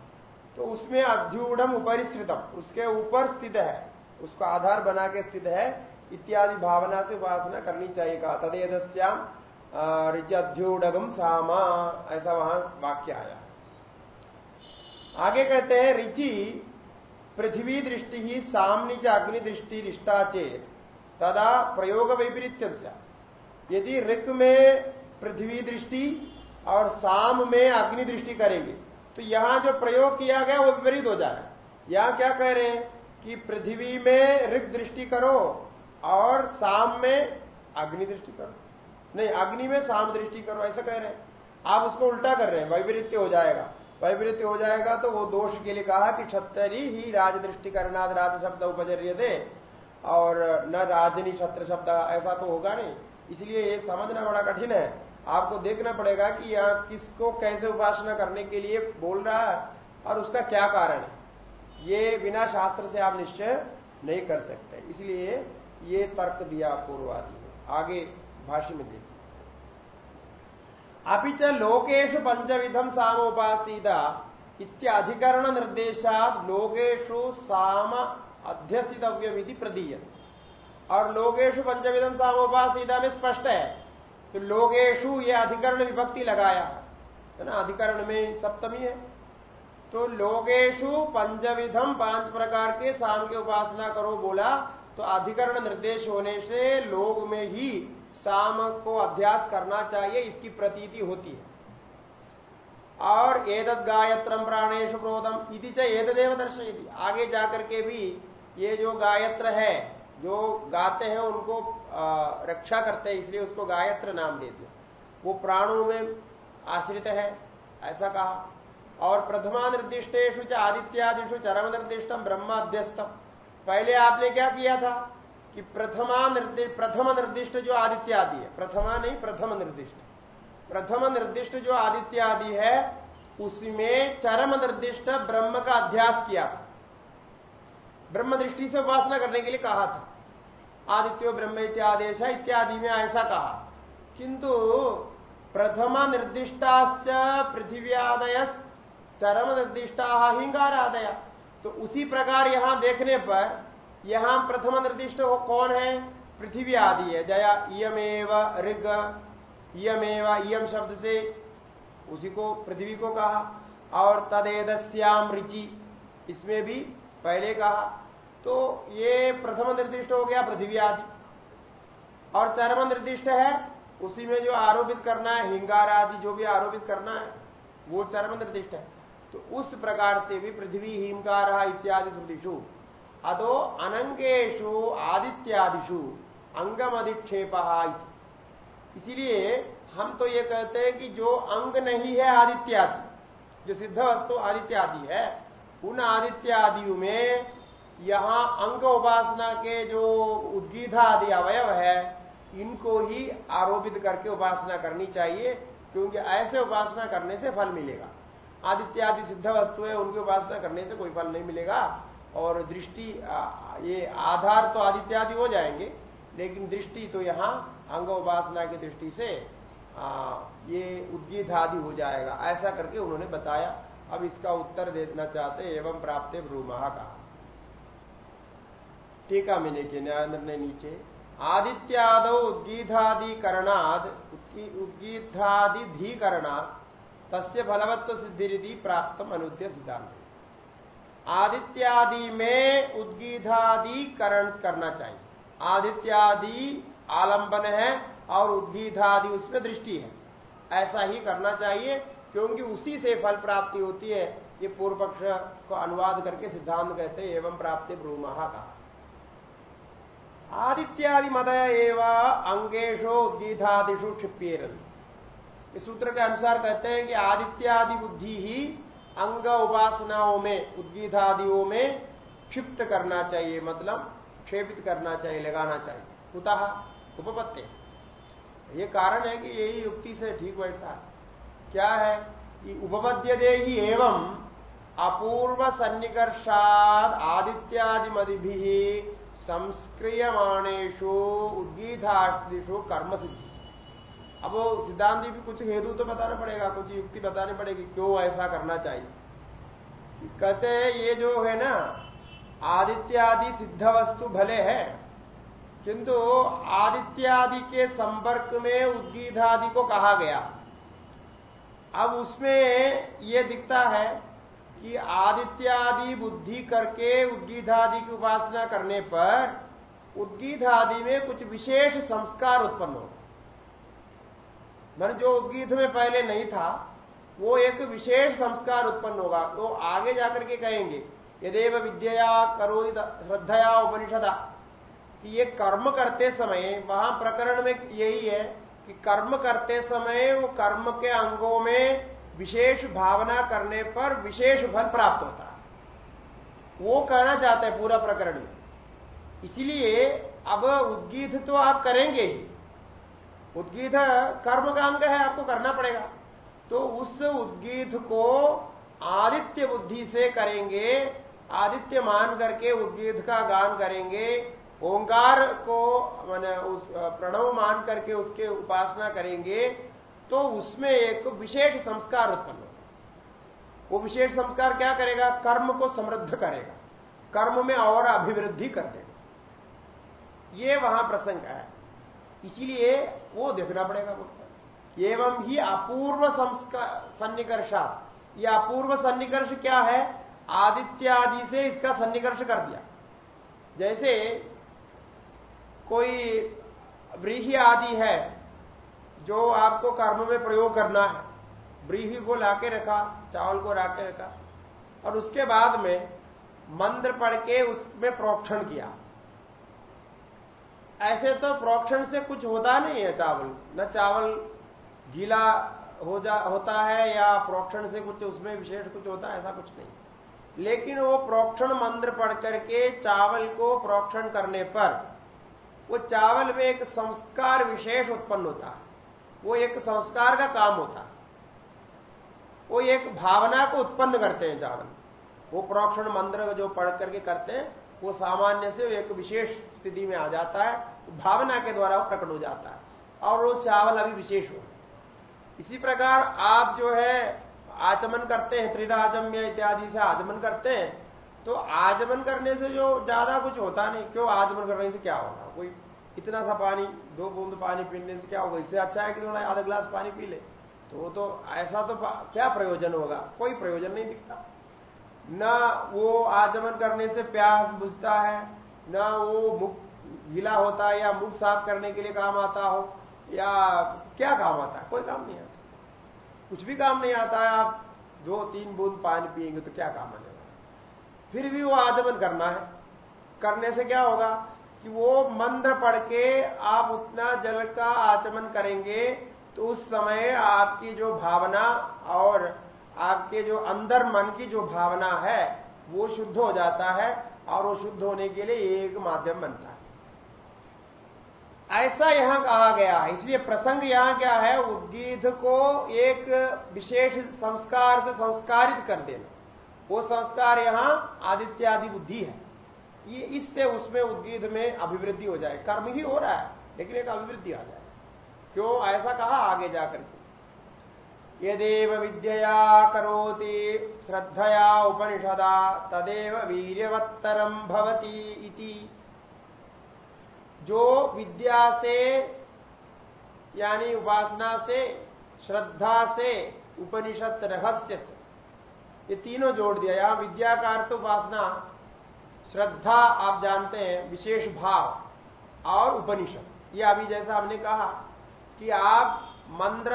S1: तो उसमें अध्यूढ़ उपरिश्रितम उसके ऊपर स्थित है, उसको आधार बना के स्थित है, इत्यादि भावना से उपासना करनी चाहिए, कहा। तदेदस्याम रिचध्यूढ़गम सामा, ऐसा वहाँ वाक्य आया। आगे कहते हैं रिचि पृथ्वी दृष्टि ही सामनी च अग्नि दृष्टि रिष्टा चेत, तदा प्रयोग वैपरीत्यम से यदि ऋक में पृथ्वी दृष्टि और साम में अग्नि दृष्टि करेंगे तो यहाँ जो प्रयोग किया गया वो विपरीत हो जाए यहाँ क्या कह रहे हैं कि पृथ्वी में ऋग दृष्टि करो और साम में अग्नि दृष्टि करो। नहीं, अग्नि में साम दृष्टि करो, ऐसा कह रहे हैं। आप उसको उल्टा कर रहे हैं, वैपरीत्य हो जाएगा। वैपरीत्य हो जाएगा तो वो दोष के लिए कहा कि छत्री ही राज दृष्टि करना राज शब्द उपचर्य दे और न राजनी छत्र शब्द, ऐसा तो होगा नहीं। इसलिए ये समझना बड़ा कठिन है। आपको देखना पड़ेगा कि यह किसको कैसे उपासना करने के लिए बोल रहा है और उसका क्या कारण है। ये बिना शास्त्र से आप निश्चय नहीं कर सकते। इसलिए ये तर्क दिया पूर्वादि आगे भाषण में देखिए। अभी च लोकेशु पंचविधम सामोपासीदा इत्याधिकरण निर्देशात लोकेशु साम अध्यसितव्य विधि प्रदीय और लोकेशु पंचविधम सामोपासीदा में स्पष्ट है तो लोकेशु ये अधिकरण विभक्ति लगाया। है ना? अधिकरण में सप्तमी है। तो लोकेशु पंचविधम पाँच प्रकार के शाम की उपासना करो बोला तो अधिकरण निर्देश होने से लोग में ही शाम को अभ्यास करना चाहिए, इसकी प्रतीति होती है। और एदद गायत्रम प्राणेश प्रोदम इति चाहे एददेव दर्शयती। आगे जाकर के भी ये जो गायत्र है, जो गाते हैं, उनको रक्षा करते हैं, इसलिए उसको गायत्र नाम दे दिया वो प्राणों में आश्रित है, ऐसा कहा। और प्रथमा निर्दिष्टेशु च आदित्यादिशु चरम निर्दिष्टम ब्रह्माध्यस्तम पहले आपने क्या किया था? कि प्रथमा निर्दिष्ट प्रथम निर्दिष्ट जो आदित्य आदि है। प्रथमा नहीं, प्रथम निर्दिष्ट। प्रथम निर्दिष्ट जो आदित्य आदि है, उसमें चरम निर्दिष्ट ब्रह्म का अध्यास किया था। ब्रह्म दृष्टि से उपासना करने के लिए कहा था। आदित्यो ब्रह्म इत्यादेश इत्यादि में ऐसा कहा। किंतु प्रथम निर्दिष्टाश्च पृथ्व्यादय, चरम निर्दिष्टा हिंगारादया। तो उसी प्रकार यहाँ देखने पर यहाँ प्रथम निर्दिष्ट हो कौन है? पृथ्वी आदि है। जया, इयमेव, ऋग, इयमेव, इयम शब्द से उसी को, पृथ्वी को कहा। और तदेदस्याम ऋचि, इसमें भी पहले कहा। तो ये प्रथम निर्दिष्ट हो गया पृथ्वी आदि। और चरम निर्दिष्ट है, उसी में जो आरोपित करना है, हिंगार आदि जो भी आरोपित करना है, वो चरम निर्दिष्ट है। तो उस प्रकार से भी पृथ्वी हिंकार इत्यादि श्रुतिषु अतो अनंगेशु आदित्यादिशु अंगम अधिक्षेप इसीलिए हम तो ये कहते हैं कि जो अंग नहीं है आदित्यादि, जो सिद्ध वस्तु आदित्यादि है, उन आदित्यादियों में यहाँ अंग उपासना के जो उद्गीधा आदि अवयव है, इनको ही आरोपित करके उपासना करनी चाहिए, क्योंकि ऐसे उपासना करने से फल मिलेगा। आदित्यादि सिद्ध वस्तु है, उनकी उपासना करने से कोई फल नहीं मिलेगा। और दृष्टि ये आधार तो आदित्यादि हो जाएँगे लेकिन दृष्टि तो यहाँ अंग उपासना की दृष्टि से आ, ये उद्गीत आदि हो जाएगा। ऐसा करके उन्होंने बताया। अब इसका उत्तर देना चाहते एवं प्राप्त ब्रूमहा का। टीका में के न्याय ने नीचे। आदित्याद उद्गीतादि करणाद उद्गीतादि धी करणाद तस्य फलवत्व सिद्धि प्राप्त अनुद्य सिद्धांत आदित्यादि में उद्गीतादि करण करना चाहिए। आदित्यादि आलंबन है और उद्गीधादि उसमें दृष्टि है। ऐसा ही करना चाहिए, क्योंकि उसी से फल प्राप्ति होती है। ये पूर्व पक्ष को अनुवाद करके सिद्धांत कहते हैं, एवं प्राप्ति ब्रूमहा का। आदित्यादि मदय एवं अंगेशो उद्गीतादिशु क्षिप्येरन। इस सूत्र के अनुसार कहते हैं कि आदित्यादि बुद्धि ही अंग उपासनाओं में, उद्गीतादियों में क्षिप्त करना चाहिए मतलब क्षेपित करना चाहिए, लगाना चाहिए। कुतः? उपपत्ति। ये कारण है कि यही युक्ति से ठीक बैठता है। क्या है? कि उपपद्य दे ही एवं अपूर्व सन्निकर्षाद आदित्यादि मदि संस्क्रियमाणेशु उद्गीतादिशु कर्म सिद्धि अब वो सिद्धांत भी कुछ हेतु तो बताना पड़ेगा, कुछ युक्ति बतानी पड़ेगी, क्यों ऐसा करना चाहिए? कहते हैं, ये जो है ना, आदित्यादि सिद्ध वस्तु भले है, किंतु आदित्यादि के संपर्क में उद्गीतादि को कहा गया। अब उसमें यह दिखता है कि आदित्यादि बुद्धि करके उद्गीतादि की उपासना करने पर उद्गीतादि में कुछ विशेष संस्कार उत्पन्न होगा मन जो उद्गीत में पहले नहीं था, वो एक विशेष संस्कार उत्पन्न होगा। तो आगे जाकर के कहेंगे यदेव विद्या करो श्रद्धया उपनिषदा। कि ये कर्म करते समय, वहाँ प्रकरण में यही है कि कर्म करते समय वो कर्म के अंगों में विशेष भावना करने पर विशेष फल प्राप्त होता है। वो कहना चाहते हैं पूरा प्रकरण। में इसीलिए अब उद्गीत तो आप करेंगे ही। उद्गीत कर्म का अंग है, आपको करना पड़ेगा। तो उस उद्गीत को आदित्य बुद्धि से करेंगे, आदित्य मान करके उद्गीत का गान करेंगे, ओंकार को, मैंने उस, प्रणव मान करके उसके उपासना करेंगे तो उसमें एक विशेष संस्कार उत्पन्न होगा। वो विशेष संस्कार क्या करेगा? कर्म को समृद्ध करेगा। कर्म में और अभिवृद्धि कर देगा। ये वहाँ प्रसंग है। इसीलिए वो देखना पड़ेगा मुझको एवं ही अपूर्व सन्निकर्षात। यह अपूर्व सन्निकर्ष क्या है? आदित्यादि से इसका सन्निकर्ष कर दिया। जैसे कोई व्रीही आदि है, जो आपको कर्म में प्रयोग करना है, व्रीही को लाके रखा, चावल को लाके रखा, और उसके बाद में मंत्र पढ़ के उसमें प्रोक्षण किया। ऐसे तो प्रोक्षण से कुछ होता नहीं है चावल। न चावल गीला हो जा, होता है या प्रोक्षण से कुछ उसमें विशेष कुछ होता है, ऐसा कुछ नहीं। लेकिन वो प्रोक्षण मंत्र पढ़ करके चावल को प्रोक्षण करने पर वो चावल में एक संस्कार विशेष उत्पन्न होता। है वो एक संस्कार का काम होता। है वो एक भावना को उत्पन्न करते हैं चावल। वो प्रोक्षण मंत्र जो पढ़ करके करते हैं वो सामान्य से एक विशेष स्थिति में आ जाता है भावना के द्वारा वो प्रकट हो जाता है। और वो चावल अभी विशेष हो। इसी प्रकार आप जो है, आचमन करते हैं, त्रिराजम्य इत्यादि से आचमन करते हैं तो आचमन करने से जो ज़्यादा कुछ होता नहीं। क्यों आचमन करने से क्या होगा? कोई इतना सा पानी, दो बूंद पानी पीने से क्या होगा? इससे अच्छा है कि थोड़ा आधा गिलास पानी पी ले। तो तो ऐसा तो क्या प्रयोजन होगा? कोई प्रयोजन नहीं दिखता। न वो आचमन करने से प्यास बुझता है, न वो मुख गीला होता है या मुख साफ़ करने के लिए काम आता हो, या क्या काम आता है? कोई काम नहीं आता। कुछ भी काम नहीं आता है, आप दो, तीन बूंद पानी पिएँगे तो क्या काम आने वाला फिर भी वो आचमन करना है। करने से क्या होगा कि वो मंत्र पढ़ के आप उतना जल का आचमन करेंगे तो उस समय आपकी जो भावना और आपके जो अंदर मन की जो भावना है, वो शुद्ध हो जाता है और वो शुद्ध होने के लिए एक माध्यम बनता है। ऐसा यहाँ कहा गया है। इसलिए प्रसंग यहाँ क्या है? उद्गीत को एक विशेष संस्कार से संस्कारित कर देना। वो संस्कार यहाँ आदित्यादि बुद्धि है। ये इससे उसमें उद्गीत में अभिवृद्धि हो जाए। कर्म ही हो रहा है, लेकिन एक अभिवृद्धि आ जाए। क्यों? ऐसा कहा आगे जाकर यदेव विद्या करोति, श्रद्धया उपनिषदा, तदेव वीर्यवत्तरम भवती इति। जो विद्या से, यानी उपासना से, श्रद्धा से, उपनिषद रहस्य से, ये तीनों जोड़ दिया। यहाँ विद्या का अर्थ उपासना, श्रद्धा आप जानते हैं, विशेष भाव, और उपनिषद। ये अभी जैसा हमने कहा कि आप मंत्र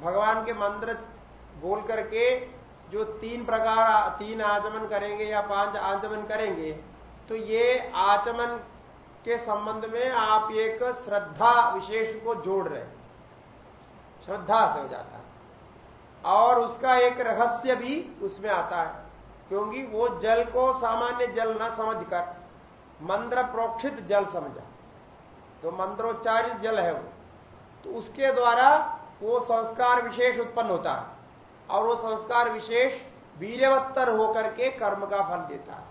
S1: भगवान के मंत्र बोल करके जो तीन प्रकार, तीन आचमन करेंगे या पाँच आचमन करेंगे तो ये आचमन के संबंध में आप एक श्रद्धा विशेष को जोड़ रहे श्रद्धा से हो जाता है। और उसका एक रहस्य भी उसमें आता है, क्योंकि वो जल को सामान्य जल न समझकर मंत्र प्रोक्षित जल समझा। तो मंत्रोच्चारित जल है वो। तो उसके द्वारा वो संस्कार विशेष उत्पन्न होता है। और वो संस्कार विशेष वीरवत्तर होकर के कर्म का फल देता है।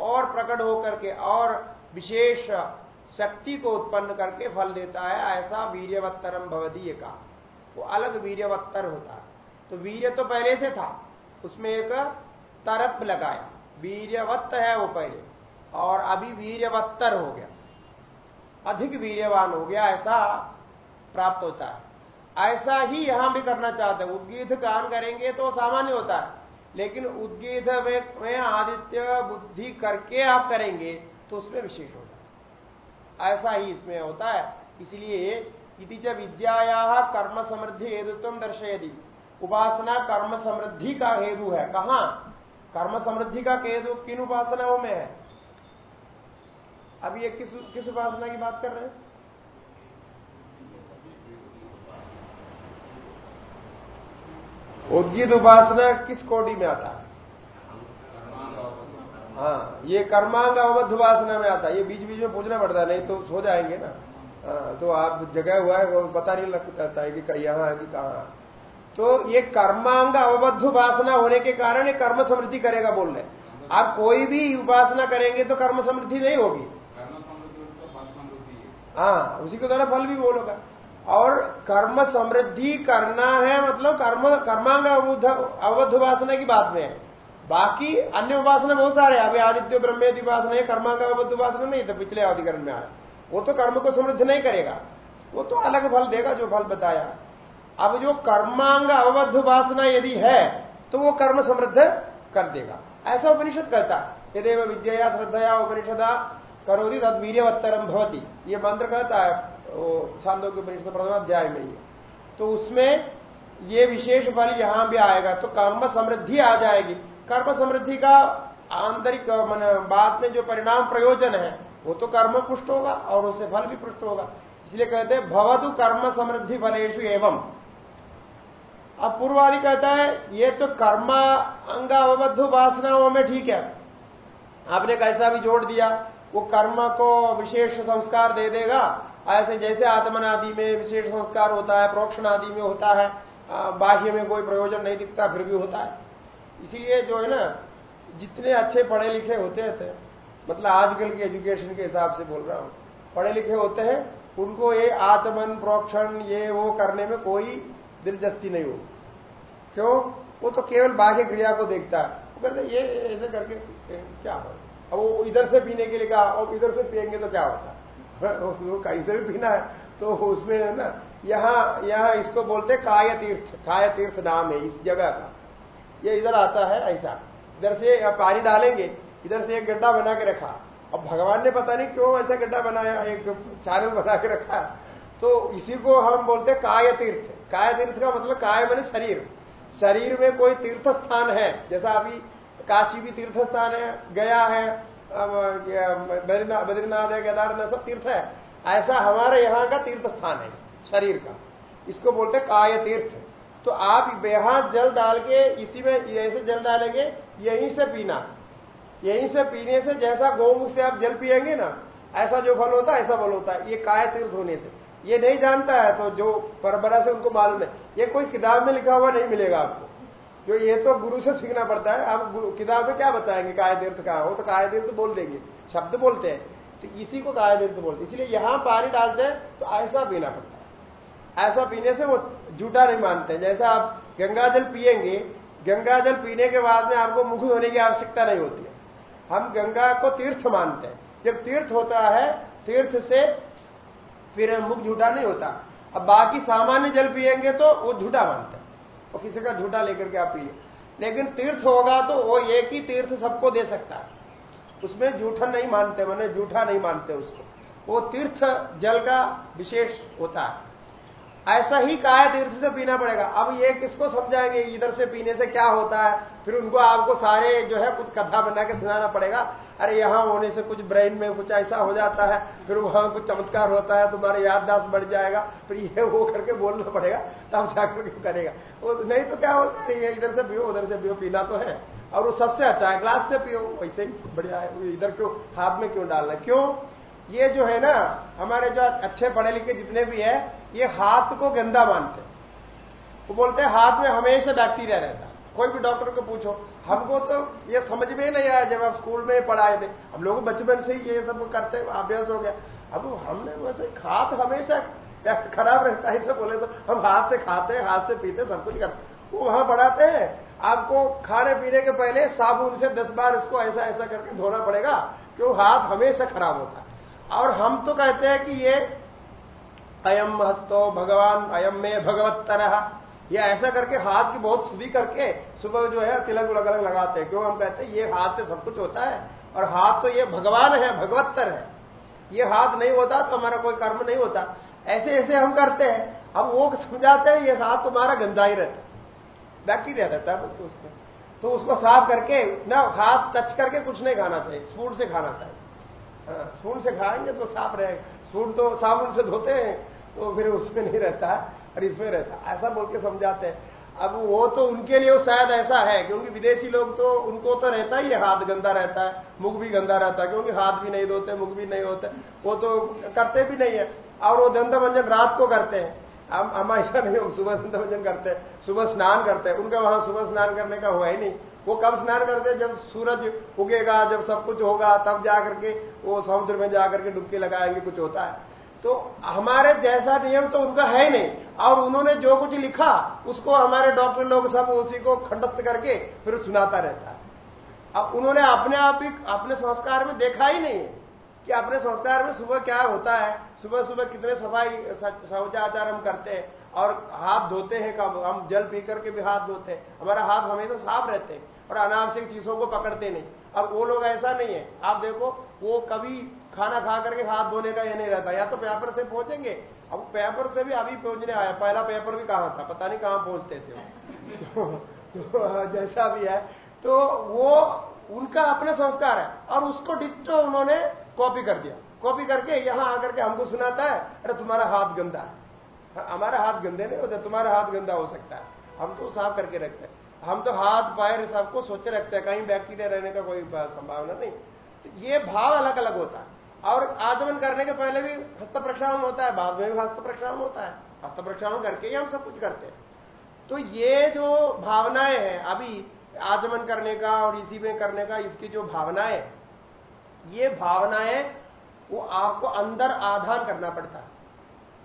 S1: और प्रकट होकर के और विशेष शक्ति को उत्पन्न करके फल देता है, ऐसा वीर्यवत्तरम भवदीय का वो अलग वीरवत्तर होता है। तो वीर्य तो पहले से था, उसमें एक तरप लगाया। वीर्यवत्त है वो पहले, और अभी वीर्यवत्तर हो गया। अधिक वीर्यवान हो गया, ऐसा प्राप्त होता है। ऐसा ही यहाँ भी करना चाहते हैं। उद्गीत काम करेंगे तो सामान्य होता है। लेकिन उद्गीत में आदित्य बुद्धि करके आप करेंगे तो उसमें विशेष होता है। ऐसा ही इसमें होता है। इसलिए इति विद्याया कर्म समृद्धि हेतुत्व दर्शयदि उपासना कर्म समृद्धि का हेतु है। कहा? कर्म समृद्धि का हेतु किन उपासनाओं में है? अब ये किस किस उपासना की बात कर रहे हैं? उद्गीत उपासना किस कोटि में आता है? हाँ ये कर्मांग अवबद्ध उपासना में आता है। ये बीच बीच में पूछना पड़ता है नहीं तो सो जाएँगे ना। हाँ, तो आप जगह हुआ है पता नहीं लगता है कि यहाँ है कि कहा तो ये कर्मांग अवबद्ध उपासना होने के कारण ये कर्म समृद्धि करेगा बोल रहे आप कोई भी उपासना करेंगे तो कर्म समृद्धि नहीं होगी। हाँ उसी के द्वारा फल भी बोलोगा। और कर्म समृद्धि करना है मतलब कर्म, कर्मांग अवध उपासना की बात में है। बाकी अन्य उपासना बहुत सारे अभी आदित्य, ब्रह्मेद उपासना है, कर्मांग अवध उपासना नहीं तो पिछले अधिकरण में आया वो तो कर्म को समृद्ध नहीं करेगा। वो तो अलग फल देगा जो फल बताया। अब जो कर्मांग अवबद्ध उपासना यदि है तो वो कर्म समृद्ध कर देगा। ऐसा उपनिषद कहता यदि विद्या श्रद्धया उपनिषदा करोगी तद वीरवत्तरम भवती। ये मंत्र कहता है छांदो के उपनिषद प्रथम अध्याय में ही तो उसमें ये विशेष फल यहाँ भी आएगा तो कर्म समृद्धि आ जाएगी। कर्म समृद्धि का आंतरिक बाद में जो परिणाम प्रयोजन है, वो तो कर्म पुष्ट होगा और उससे फल भी पुष्ट होगा। इसलिए कहते हैं, भवतु कर्म समृद्धि फलेशु एवं। अब पूर्वादि कहता है, ये तो कर्म अंगावबद्ध वासनाओं में ठीक है। आपने कैसा भी जोड़ दिया, वो कर्म को विशेष संस्कार दे देगा ऐसे जैसे आत्मन आदि में विशेष संस्कार होता है, प्रोक्षण आदि में होता है बाह्य में कोई प्रयोजन नहीं दिखता, फिर भी होता है। इसीलिए जो है ना, जितने अच्छे पढ़े लिखे होते थे मतलब आजकल के एजुकेशन के हिसाब से बोल रहा हूँ, पढ़े लिखे होते हैं, उनको ये आचमन प्रोक्षण, ये वो करने में कोई दिलचस्पी नहीं हो क्यों? वो तो केवल बाह्य क्रिया को देखता है। कहते ये, ऐसे करके, क्या हो? अब वो इधर से पीने के लिए कहा और इधर से पिएँगे तो क्या होता? वो कहीं से भी पीना है तो उसमें है ना, यहाँ यहाँ इसको बोलते काय तीर्थ काय तीर्थ नाम है इस जगह का। ये इधर आता है ऐसा। इधर से पानी डालेंगे, इधर से एक गड्ढा बना के रखा। अब भगवान ने पता नहीं क्यों ऐसा गड्ढा बनाया, एक चैनल बना के रखा। तो इसी को हम बोलते काय तीर्थ काय तीर्थ का मतलब काय मैंने शरीर। शरीर में कोई तीर्थ स्थान है, जैसा अभी काशी भी तीर्थ स्थान है, गया है बद्रीनाथ है केदारनाथ सब तीर्थ है। ऐसा हमारे यहाँ का तीर्थ स्थान है, शरीर का। इसको बोलते काय तीर्थ। तो आप यहाँ जल डाल के, इसी में ऐसे जल डालेंगे, यहीं से पीना। यहीं से पीने से जैसा गौमुख से आप जल पिएँगे ना, ऐसा जो फल होता है, ऐसा फल होता है। ये काय तीर्थ होने से। ये नहीं जानता है तो जो परंपरा से उनको मालूम है। ये कोई किताब में लिखा हुआ नहीं मिलेगा आपको। जो ये तो गुरु से सीखना पड़ता है। आप किताब में क्या बताएँगे? काय तीर्थ कहा हो तो काय तीर्थ बोल देंगे। शब्द बोलते हैं। तो इसी को काय तीर्थ बोलते इसलिए यहाँ पानी डालते हैं तो ऐसा पीना पड़ता है। ऐसा पीने से वो झूठा नहीं मानते। जैसा आप गंगा जल पिएँगे गंगा जल पीने के बाद में आपको मुख धोने की आवश्यकता नहीं होती है। हम गंगा को तीर्थ मानते हैं। जब तीर्थ होता है, तीर्थ से फिर मुख झूठा नहीं होता। अब बाकी सामान्य जल पिएँगे तो वो झूठा मानते हैं। वो किसी का झूठा लेकर के आप पिए लेकिन तीर्थ होगा तो वो एक ही तीर्थ सबको दे सकता है। उसमें झूठा नहीं मानते, मैंने झूठा नहीं मानते उसको। वो तीर्थ जल का विशेष होता है। ऐसा ही काय तीर्थ से पीना पड़ेगा। अब ये किसको समझाएँगे? इधर से पीने से क्या होता है? फिर उनको आपको सारे जो है कुछ कथा बना के सुनाना पड़ेगा। अरे यहाँ होने से कुछ ब्रेन में कुछ ऐसा हो जाता है, फिर वहाँ कुछ चमत्कार होता है, तुम्हारे याददाश्त बढ़ जाएगा। फिर ये वो करके बोलना पड़ेगा, तब जाकर के करेगा। वो नहीं तो क्या होता है? इधर से पियो, उधर से पियो, पीना तो है। और वो सबसे अच्छा है, ग्लास से पियो, वैसे ही बढ़िया है। इधर क्यों हाथ में क्यों डालना? क्यों? ये जो है ना, हमारे जो अच्छे पढ़े लिखे जितने भी है ये हाथ को गंदा मानते वो बोलते हैं, हाथ में हमेशा बैक्टीरिया रहता है। कोई भी डॉक्टर को पूछो, हमको तो ये समझ में नहीं आया जब आप स्कूल में पढ़ाए थे। हम लोग बचपन से ही ये सब करते अभ्यास हो गया। अब हमने वैसे हाथ हमेशा खराब रहता है ऐसे बोले तो हम हाथ से खाते हैं, हाथ से पीते सब कुछ करते वो वहाँ पढ़ाते हैं। आपको खाने पीने के पहले साबुन से दस बार इसको ऐसा ऐसा करके धोना पड़ेगा क्यों हाथ हमेशा खराब होता है। और हम तो कहते हैं कि ये अयम हस्तो भगवान अयम में भगवत्तर। ये ऐसा करके हाथ की बहुत सुधी करके सुबह जो है तिलक उलग अलग लगाते हैं। क्यों? हम कहते हैं ये हाथ से सब कुछ होता है। और हाथ तो ये भगवान है भगवत्तर है। ये हाथ नहीं होता तो हमारा कोई कर्म नहीं होता। ऐसे ऐसे हम करते हैं। अब वो समझाते हैं ये हाथ तुम्हारा गंदा ही रहता बैक्टीरिया रहता है तो उसमें। तो उसको साफ़ करके ना हाथ टच करके कुछ नहीं खाना चाहिए स्पून से खाना चाहिए हाँ, स्पून से खाएँगे तो साफ़ रहेगा स्पून तो साबुन से धोते हैं। तो फिर उसमें नहीं रहता और इसमें रहता। ऐसा बोल के समझाते हैं। अब वो तो उनके लिए शायद ऐसा है, क्योंकि विदेशी लोग तो उनको तो रहता ही है, हाथ गंदा रहता है, मुख भी गंदा रहता है, क्योंकि हाथ भी नहीं धोते, मुख भी नहीं होते। वो तो करते भी नहीं है। और वो दंत मंजन रात को करते हैं। हम हम ऐसा नहीं, हम सुबह दंत मंजन करते हैं, सुबह स्नान करते हैं। उनका वहाँ सुबह स्नान करने का हुआ ही नहीं। वो कब स्नान करते हैं? जब सूरज उगेगा, जब सब कुछ होगा, तब जाकर के वो समुद्र में जाकर के डुबकी लगाएँगे, कुछ होता है। तो हमारे जैसा नियम तो उनका है ही नहीं। और उन्होंने जो कुछ लिखा, उसको हमारे डॉक्टर लोग सब उसी को खंडस्थ करके फिर सुनाता रहता है। अब उन्होंने अपने आप ही, अपने संस्कार में देखा ही नहीं कि अपने संस्कार में सुबह क्या होता है। सुबह सुबह कितने सफ़ाई शौचाचार हम करते हैं और हाथ धोते हैं कब? हम जल पी करके भी हाथ धोते हैं। हमारा हाथ हमेशा साफ़ रहते हैं और अनावश्यक चीज़ों को पकड़ते नहीं। अब वो लोग ऐसा नहीं है। आप देखो, वो कभी खाना खा करके हाथ धोने का ये नहीं रहता। या तो पेपर से पहुँचेंगे। अब पेपर से भी अभी पहुँचने आया। पहला पेपर भी कहाँ था? पता नहीं कहाँ पहुँचते थे तो, तो जैसा भी है। तो वो उनका अपना संस्कार है। और उसको डिट्टो उन्होंने कॉपी कर दिया। कॉपी करके यहाँ आकर के हमको सुनाता है अरे तुम्हारा हाथ गंदा है। हाँ, हमारा हाथ गंदे नहीं होते। तुम्हारा हाथ गंदा हो सकता है। हम तो साफ़ करके रखते हैं। हम तो हाथ पैर सबको सोचे रखते हैं। कहीं बैक्टीरिया रहने का कोई संभावना नहीं। तो ये भाव अलग अलग होता है। और आचमन करने के पहले भी हस्त प्रक्षालन होता है, बाद में भी हस्त प्रक्षालन होता है। हस्त प्रक्षालन करके ही हम सब कुछ करते हैं। तो ये जो भावनाएँ हैं, अभी आचमन करने का और इसी में करने का, इसकी जो भावनाएँ, ये भावनाएँ वो आपको अंदर आधान करना पड़ता है।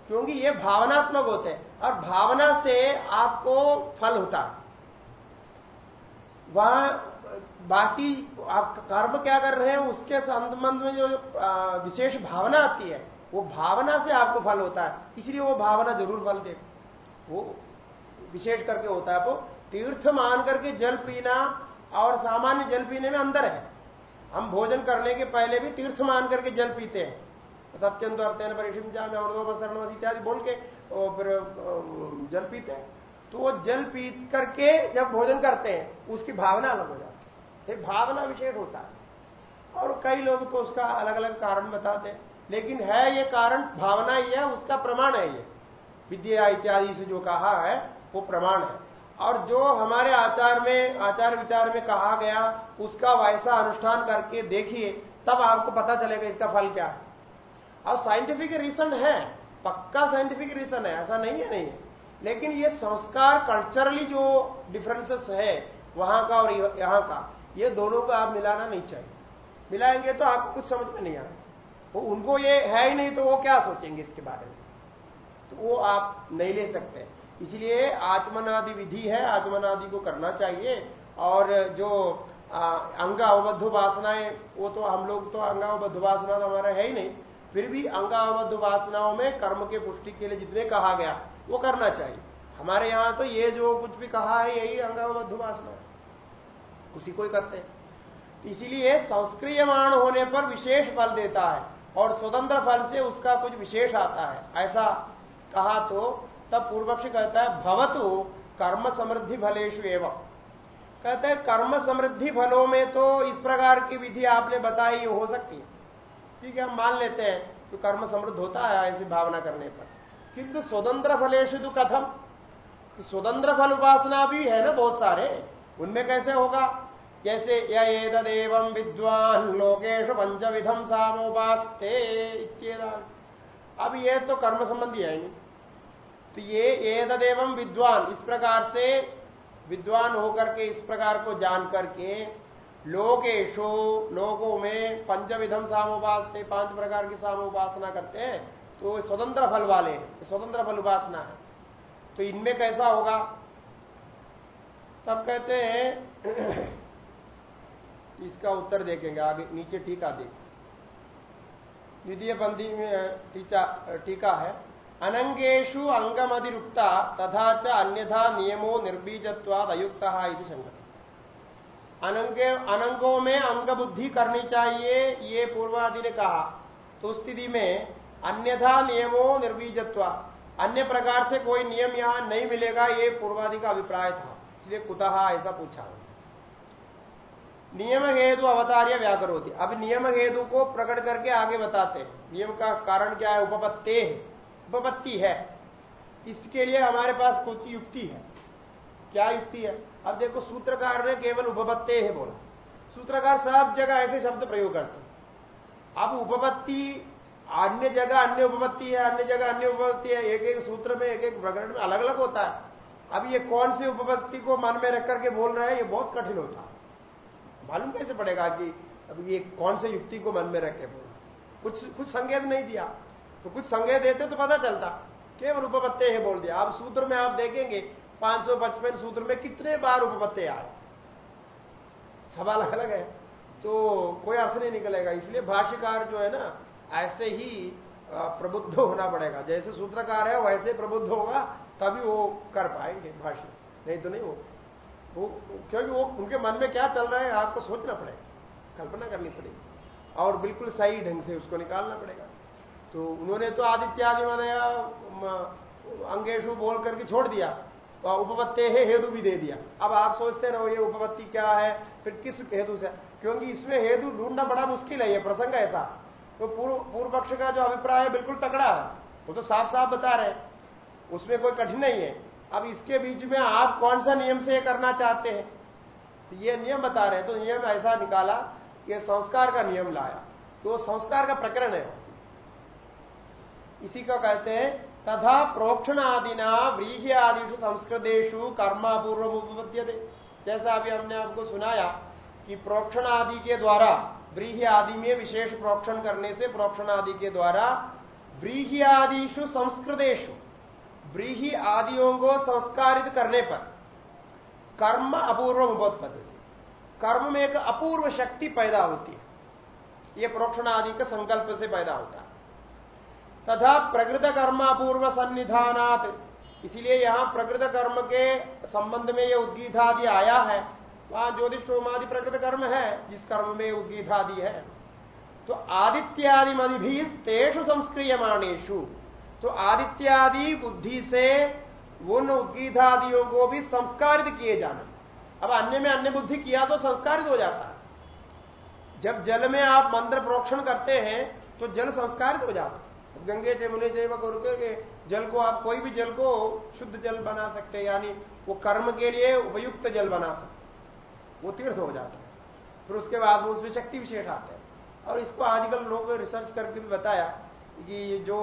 S1: क्योंकि ये भावनात्मक होते हैं और भावना से आपको फल होता है। वहाँ बाकी आप कर्म क्या कर रहे हैं, उसके संबंध में जो विशेष भावना आती है, वो भावना से आपको फल होता है। इसलिए वो भावना ज़रूर फल दे। वो विशेष करके होता है। वो तीर्थ मान करके जल पीना और सामान्य जल पीने में अंदर है। हम भोजन करने के पहले भी तीर्थ मान करके जल पीते हैं। सत्यंत अर्थन परिशिम जाम और इत्यादि बोल के फिर जल पीते हैं। तो वो जल पी करके जब भोजन करते हैं, उसकी भावना अलग हो जाती है। भावना विशेष होता है। और कई लोग तो उसका अलग अलग कारण बताते हैं। लेकिन है ये कारण, भावना ही है, उसका प्रमाण है ये। विद्या इत्यादि से जो कहा है, वो प्रमाण है। और जो हमारे आचार में, आचार विचार में कहा गया, उसका वैसा अनुष्ठान करके देखिए, तब आपको पता चलेगा इसका फल क्या है। और साइंटिफिक रीजन है, पक्का साइंटिफिक रीजन है, ऐसा नहीं है नहीं है। लेकिन ये संस्कार कल्चरली जो डिफरेंसेस है, वहाँ का और यहाँ का ये दोनों को आप मिलाना नहीं चाहिए। मिलाएँगे तो आपको कुछ समझ में नहीं आएगा वो उनको ये है ही नहीं तो वो क्या सोचेंगे इसके बारे में? तो वो आप नहीं ले सकते। इसलिए आचमन आदि विधि है आचमन आदि को करना चाहिए। और जो अंग अवबद्ध वासनाएँ, वो तो हम लोग तो अंग अवबद्ध वासना तो हमारा है ही नहीं। फिर भी अंग अवबद्ध वासनाओं में कर्म के पुष्टि के लिए जितने कहा गया, वो करना चाहिए। हमारे यहाँ तो ये जो कुछ भी कहा है, यही अंगावध वासना उसी को ही करते हैं। तो इसीलिए संस्क्रियमाण होने पर विशेष फल देता है और स्वतंत्र फल से उसका कुछ विशेष आता है। ऐसा कहा तो तब पूर्वक्ष कहता है, भवतु कर्म समृद्धि फलेश एवं। कहते हैं, कर्म समृद्धि फलों में तो इस प्रकार की विधि आपने बताई, हो सकती है। ठीक है, हम मान लेते हैं कि कर्म समृद्ध होता है ऐसी भावना करने पर। किंतु स्वतंत्र फलेशु तो कथम? स्वतंत्र फल उपासना भी है ना बहुत सारे। उनमें कैसे होगा? जैसे येदेव विद्वान लोकेश पंचविधम सामोपास्ते अब ये तो कर्म संबंधी है। नहीं तो ये एतदेव विद्वान, इस प्रकार से विद्वान होकर के इस प्रकार को जान करके लोकेशो, लोगों में पंचविधम सामोपास पाँच प्रकार की सामोपासना करते हैं तो स्वतंत्र फल वाले स्वतंत्र फल उपासना है। तो इनमें कैसा होगा? तब कहते हैं इसका उत्तर देखेंगे, आगे नीचे टीका देख। द्वितीय पंथी में टीका है अनंगेशु अंगमधिरुक्ता तथा च अन्यथा नियमो निर्बीजत्वाद अयुक्त शंकर अनंगे, अनंगों में अंग बुद्धि करनी चाहिए, ये पूर्वादि ने कहा तो स्थिति में अन्यथा नियमों निर्बीजत्व अन्य प्रकार से कोई नियम यहाँ नहीं मिलेगा, ये पूर्वादि का अभिप्राय था। इसलिए कुतः ऐसा पूछा नियम हेतु अवतार्य व्याकर होती अब नियम हेतु को प्रकट करके आगे बताते हैं। नियम का कारण क्या है? उपपत्ते है। उपपत्ति है। इसके लिए हमारे पास कुछ युक्ति है। क्या युक्ति है? अब देखो, सूत्रकार ने केवल उपपत्ते है बोला। सूत्रकार सब जगह ऐसे शब्द प्रयोग करते अब उपपत्ति, अन्य जगह अन्य उपपत्ति है, अन्य जगह अन्य उपपत्ति है, एक एक सूत्र में, एक एक प्रकरण में अलग अलग होता है। अब ये कौन सी उपपत्ति को मन में रख करके बोल रहे हैं? ये बहुत कठिन होता है। मालूम कैसे पड़ेगा कि अब ये कौन से युक्ति को मन में रखे बोल कुछ कुछ संकेत नहीं दिया। तो कुछ संकेत देते तो पता चलता। केवल उपपत्ति है बोल दिया। अब सूत्र में आप देखेंगे, पाँच सूत्र में कितने बार उपपत्ति आए? सब अलग है। तो कोई अर्थ नहीं निकलेगा। इसलिए भाष्यकार जो है ना, ऐसे ही प्रबुद्ध होना पड़ेगा। जैसे सूत्रकार है, वैसे प्रबुद्ध होगा, तभी वो कर पाएँगे भाष्य। नहीं तो नहीं वो क्योंकि वो, उनके मन में क्या चल रहा है, आपको सोचना पड़ेगा। कल्पना करनी पड़ेगी। और बिल्कुल सही ढंग से उसको निकालना पड़ेगा। तो उन्होंने तो आदित्य आदित्यादि मदया अंगेशु बोल करके छोड़ दिया। तो उपपत्ति है, हेतु भी दे दिया। अब आप सोचते रहो, ये उपपत्ति क्या है, फिर किस हेतु से? क्योंकि इसमें हेतु ढूंढना बड़ा मुश्किल है, ये प्रसंग ऐसा। तो पूर्व पूर्व पक्ष का जो अभिप्राय है, बिल्कुल तकड़ा है। वो तो साफ़ साफ़ बता रहे उसमें कोई कठिन नहीं है। अब इसके बीच में आप कौन सा नियम से करना चाहते हैं? तो ये नियम बता रहे हैं। तो नियम ऐसा निकाला कि संस्कार का नियम लाया। तो संस्कार का प्रकरण है। इसी को कहते हैं, तथा प्रोक्षण आदिना व्रीहि आदिशु संस्कृतेशु कर्मापूर्व उपपद्य जैसा अभी हमने आपको सुनाया कि प्रोक्षण आदि के द्वारा व्रीहि आदि में विशेष प्रोक्षण करने से प्रोक्षण आदि के द्वारा व्रीहि आदिशु संस्कृतेशु व्रीहि आदियों को संस्कारित करने पर, कर्म अपूर्व उपत्पत्ति। कर्म में एक अपूर्व शक्ति पैदा होती है। यह प्रोक्षण आदि के संकल्प से पैदा होता है। तथा प्रकृत कर्म अपूर्व सन्निधानात। इसीलिए यहाँ प्रकृत कर्म के संबंध में यह उद्गीत आदि आया है। वहाँ ज्योतिष होमादि प्रकृत कर्म है, जिस कर्म में उद्गीत आदि है। तो आदित्यादि मदि भी तेषु संस्क्रियमाणेशु तो आदित्यादि बुद्धि से उन उद्गीतादियों को भी संस्कारित किए जाना। अब अन्य में अन्य बुद्धि किया तो संस्कारित हो जाता है। जब जल में आप मंत्र प्रोक्षण करते हैं तो जल संस्कारित हो जाता है। गंगे जमुने जैव गुरु के जल को आप कोई भी जल को शुद्ध जल बना सकते हैं, यानी वो कर्म के लिए उपयुक्त जल बना सकते वो तीर्थ हो जाता है। फिर उसके बाद वो उसमें शक्ति विशेष आते हैं। और इसको आजकल लोग रिसर्च करके भी बताया कि जो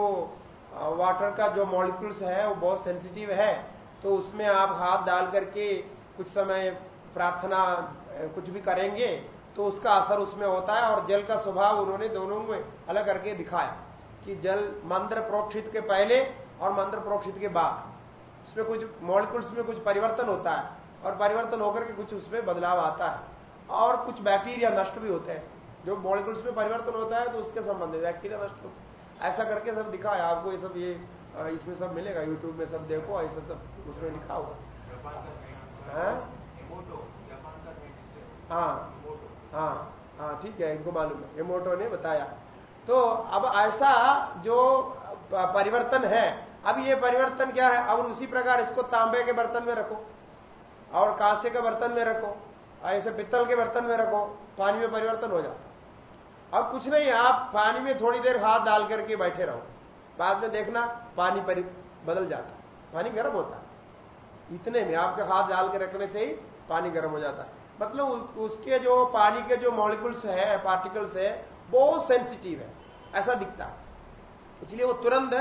S1: वाटर का जो मॉलिक्यूल्स है, वो बहुत सेंसिटिव है तो उसमें आप हाथ डाल करके कुछ समय प्रार्थना कुछ भी करेंगे तो उसका असर उसमें होता है और जल का स्वभाव उन्होंने दोनों में अलग करके दिखाया कि जल मंत्र प्रोक्षित के पहले और मंत्र प्रोक्षित के बाद। उसमें कुछ मॉलिक्यूल्स में कुछ परिवर्तन होता है और परिवर्तन होकर के कुछ उसमें बदलाव आता है। और कुछ बैक्टीरिया नष्ट भी होते हैं। जो मॉलिक्यूल्स में परिवर्तन होता है तो उसके संबंध में बैक्टीरिया नष्ट होते हैं। ऐसा करके सब दिखा है आपको ये सब ये इसमें सब मिलेगा यूट्यूब में सब देखो ऐसा सब उसमें लिखा हुआ। हाँ? हाँ। हाँ हाँ ठीक है इनको मालूम है। एमोटो ने बताया। तो अब ऐसा जो परिवर्तन है अब ये परिवर्तन क्या है? अब उसी प्रकार इसको तांबे के बर्तन में रखो और कांसे के बर्तन में रखो ऐसे पित्तल के बर्तन में रखो पानी में परिवर्तन हो जाता। अब कुछ नहीं, आप पानी में थोड़ी देर हाथ डाल करके बैठे रहो। बाद में देखना, पानी परि, बदल जाता। पानी गर्म होता। है इतने में आपके हाथ डाल के रखने से ही पानी गर्म हो जाता। है मतलब उसके जो पानी के जो मॉलिक्यूल्स है पार्टिकल्स है, बहुत सेंसिटिव है। ऐसा दिखता। है इसलिए वो तुरंत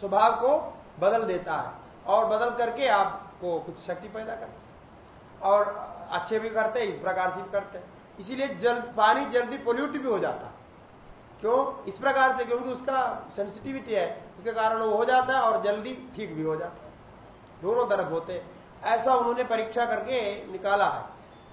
S1: स्वभाव को बदल देता है। और बदल करके आपको कुछ शक्ति पैदा करता है। और अच्छे भी करते हैं, इस प्रकार से भी करते हैं। इसीलिए जल, पानी जल्दी पोल्यूट भी हो जाता। है क्यों? इस प्रकार से क्योंकि उसका सेंसिटिविटी है, उसके कारण वो हो जाता है और जल्दी ठीक भी हो जाता है। दोनों तरफ़ होते हैं। ऐसा उन्होंने परीक्षा करके निकाला है।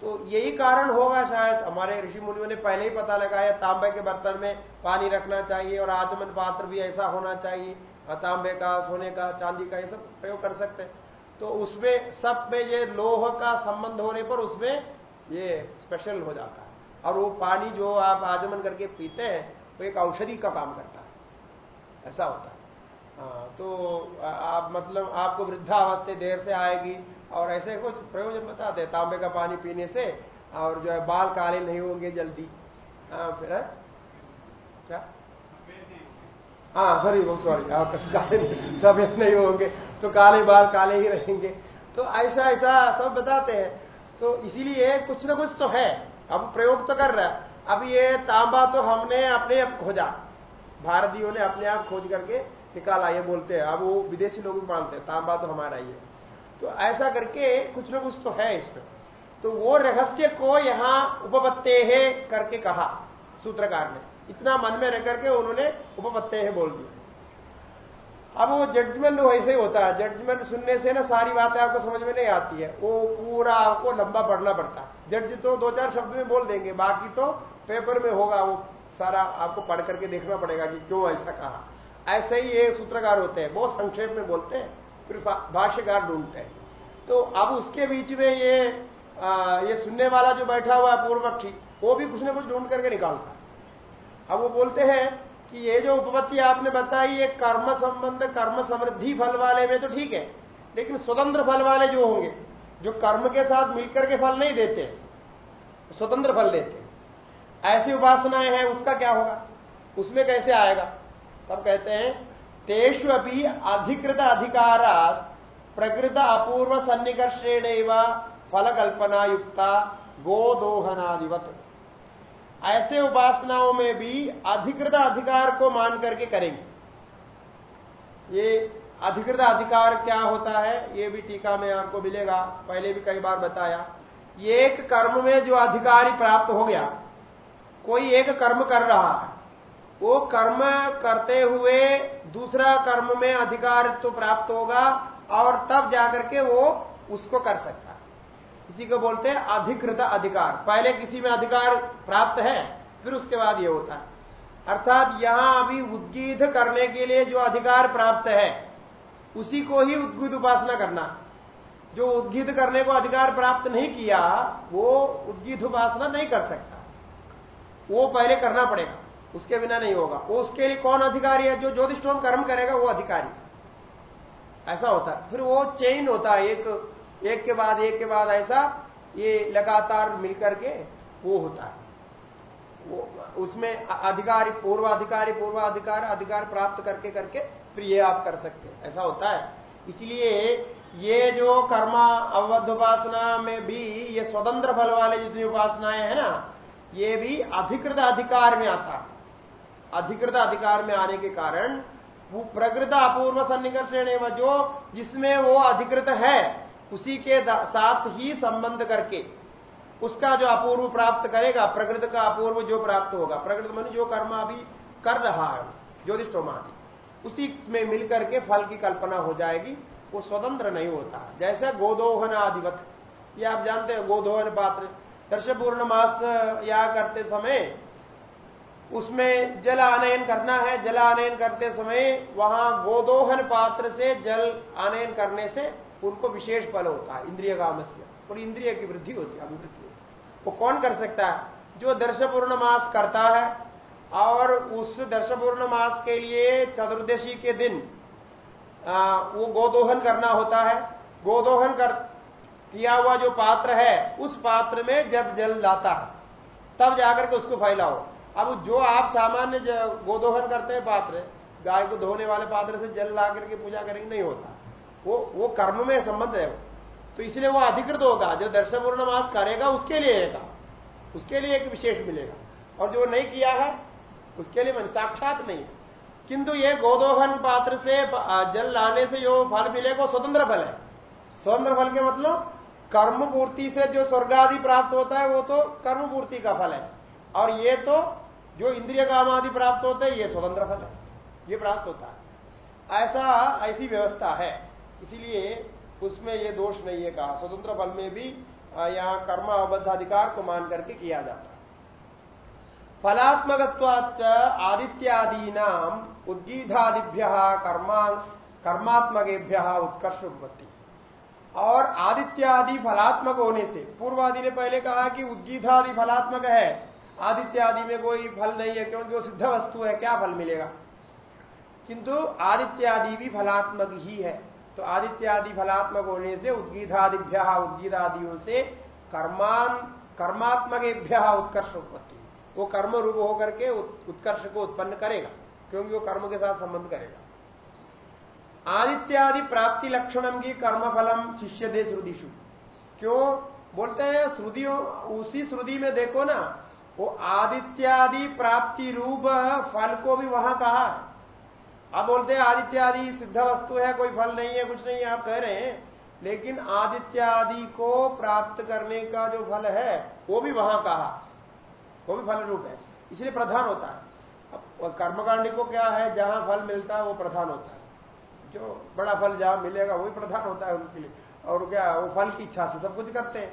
S1: तो यही कारण होगा शायद। हमारे ऋषि मुनियों ने पहले ही पता लगाया तांबे के बर्तन में पानी रखना चाहिए और आचमन पात्र भी ऐसा होना चाहिए। तांबे का, सोने का, चांदी का ये सब प्रयोग कर सकते हैं। तो उसमें, सब में ये लोह का संबंध होने पर उसमें ये स्पेशल हो जाता है। और वो पानी जो आप आजमन करके पीते हैं वो एक औषधि का काम करता है। ऐसा होता है। हाँ तो आप मतलब आपको वृद्धावस्था देर से आएगी और ऐसे कुछ प्रयोजन बताते हैं तांबे का पानी पीने से और जो है बाल काले नहीं होंगे जल्दी। हाँ फिर, है? क्या? हाँ हरी वो सॉरी आप काले सफ़ेद नहीं होंगे तो काले बाल काले ही रहेंगे। तो ऐसा ऐसा सब बताते हैं। तो इसीलिए कुछ ना कुछ तो है। अब प्रयोग तो कर रहा है। अब ये तांबा तो हमने अपने आप खोजा। भारतीयों ने अपने आप खोज करके निकाला, ये बोलते हैं। अब वो विदेशी लोग भी मानते हैं, तांबा तो हमारा ही है। तो ऐसा करके कुछ ना कुछ तो है इसमें तो वो रहस्य को यहाँ उपपत्ते है करके कहा, सूत्रकार ने। इतना मन में रह करके उन्होंने उपपत्ते है बोल दिया। अब वो जजमेंट वैसे ही होता है। जजमेंट सुनने से ना सारी बातें आपको समझ में नहीं आती है। वो पूरा आपको लंबा पढ़ना पड़ता है। जज तो दो चार शब्द में बोल देंगे, बाकी तो पेपर में होगा वो सारा आपको पढ़ करके देखना पड़ेगा कि क्यों ऐसा कहा। ऐसे ही ये सूत्रकार होते हैं बहुत संक्षेप में बोलते हैं फिर भाष्यकार ढूंढते हैं। तो अब उसके बीच में ये आ, ये सुनने वाला जो बैठा हुआ है पूर्व पक्षी वो भी कुछ ना कुछ ढूंढ करके निकालता है। अब वो बोलते हैं कि ये जो उपपत्ति आपने बताई ये कर्म संबंध कर्म समृद्धि फल वाले में तो ठीक है लेकिन स्वतंत्र फल वाले जो होंगे जो कर्म के साथ मिलकर के फल नहीं देते स्वतंत्र फल देते। ऐसी उपासनाएँ हैं, उसका क्या होगा? उसमें कैसे आएगा? तब कहते हैं, तेषु अभी अधिकृत अधिकारा प्रकृत अपूर्व सन्निकर्षेण फल कल्पना युक्ता गोदोहनादिवत। ऐसे उपासनाओं में भी अधिकृत अधिकार को मान करके करेंगे। ये अधिकृत अधिकार क्या होता है, ये भी टीका में आपको मिलेगा, पहले भी कई बार बताया। एक कर्म में जो अधिकारी प्राप्त हो गया कोई एक कर्म कर रहा है वो कर्म करते हुए दूसरा कर्म में अधिकार तो प्राप्त होगा और तब जाकर के वो उसको कर सकता है। इसी को बोलते हैं अधिकृत अधिकार। पहले किसी में अधिकार प्राप्त है, फिर उसके बाद ये होता है। अर्थात यहाँ अभी उद्गीत करने के लिए जो अधिकार प्राप्त है, उसी को ही उद्गीत उपासना करना। जो उद्गीत करने को अधिकार प्राप्त नहीं किया, वो उद्गीत उपासना नहीं कर सकता। वो पहले करना पड़ेगा। उसके बिना नहीं होगा। वो उसके लिए कौन अधिकारी है? जो ज्योतिषोम कर्म करेगा, वो अधिकारी। ऐसा होता है। फिर वो चेन होता है। एक एक के बाद, एक के बाद ऐसा ये लगातार मिलकर के वो होता है। वो, उसमें अधिकारी, पूर्वाधिकारी, पूर्वाधिकार, अधिकार प्राप्त करके करके फिर ये आप कर सकते हैं। ऐसा होता है। इसलिए ये जो कर्मा, अवध उपासना में भी ये स्वतंत्र फल वाले जितनी उपासनाएँ हैं ना ये भी अधिकृत अधिकार में आता। अधिकृत अधिकार में आने के कारण प्रकृत अपूर्व सन्निकर्षण एवं जो जिसमें वो अधिकृत है, उसी के साथ ही संबंध करके उसका जो अपूर्व प्राप्त करेगा, प्रकृत का अपूर्व जो प्राप्त होगा, प्रकृत मन जो कर्म अभी कर रहा है ज्योतिषोमादि उसी में मिलकर के फल की कल्पना हो जाएगी, वो स्वतंत्र नहीं होता। जैसे गोदोहन आदिवत ये आप जानते हैं गोदोहन पात्र दर्श पूर्ण मास या करते समय उसमें जल आनयन करना है। जल आनयन करते समय वहाँ गोदोहन पात्र से जल आनयन करने से उनको विशेष फल होता है इंद्रिय कामस्य। और इंद्रिय की वृद्धि होती है अभिवृद्धि होती वो कौन कर सकता है? जो दर्श पूर्ण मास करता है और उस दर्श पूर्ण मास के लिए चतुर्दशी के दिन आ, वो गोदोहन करना होता है। गोदोहन कर किया हुआ जो पात्र है, उस पात्र में जब जल लाता है, तब जाकर के उसको फैलाओ। अब जो आप सामान्य गोदोहन करते हैं पात्र, गाय को धोने वाले पात्र से जल ला करके पूजा करेंगे, नहीं होता। वो वो कर्म में संबंध है तो इसलिए वो अधिकृत होगा, जो दर्शन पूर्णमास करेगा, उसके लिए होगा उसके लिए एक विशेष मिलेगा। और जो नहीं किया है, उसके लिए मन साक्षात नहीं किंतु ये गोदोहन पात्र से जल लाने से जो फल मिलेगा स्वतंत्र फल है। स्वतंत्र फल के मतलब कर्म पूर्ति से जो स्वर्ग आदि प्राप्त होता है, वो तो कर्म पूर्ति का फल है। और ये तो जो इंद्रिय काम आदि प्राप्त होते हैं, ये स्वतंत्र फल है। ये प्राप्त होता है। ऐसा, ऐसी व्यवस्था है। इसीलिए उसमें ये दोष नहीं है कहा। स्वतंत्र फल में भी यहाँ कर्म अबद्धाधिकार को मान करके किया जाता है। फलात्मकत्वाच आदित्यादीना उद्गीधादिभ्य कर्मा, कर्मात्मकेभ्य उत्कर्ष उत्पत्ति और आदित्यादि फलात्मक होने से, पूर्वादि ने पहले कहा कि उद्गीधादि फलात्मक है, आदित्यादि में कोई फल नहीं है, क्योंकि वो सिद्ध वस्तु है, क्या फल मिलेगा? किंतु आदित्यादि भी फलात्मक ही है। तो आदित्यादि फलात्मक होने से उद्गीतादिभ्य उद्गीतादियों से कर्मान, कर्मात्मकेभ्य उत्कर्ष उत्पत्ति। वो कर्म रूप होकर के उत्कर्ष को उत्पन्न करेगा, क्योंकि वो कर्म के साथ संबंध करेगा। आदित्यादि प्राप्ति लक्षणम की कर्म फलम शिष्य दे श्रुदिशु क्यों? बोलते हैं श्रुदियों उसी श्रुति में देखो ना, वो आदित्यादि प्राप्ति रूप फल को भी वहाँ कहा आप बोलते हैं आदित्य आदि सिद्ध वस्तु है, कोई फल नहीं है, कुछ नहीं है, आप कह रहे हैं। लेकिन आदित्यादि को प्राप्त करने का जो फल है, वो भी वहाँ कहा वो भी फल रूप है। इसलिए प्रधान होता है। अब कर्मकांडी को क्या है, जहाँ फल मिलता है, वो प्रधान होता है। जो बड़ा फल जहाँ मिलेगा वही प्रधान होता है उनके लिए। और क्या वो फल की इच्छा से सब कुछ करते हैं।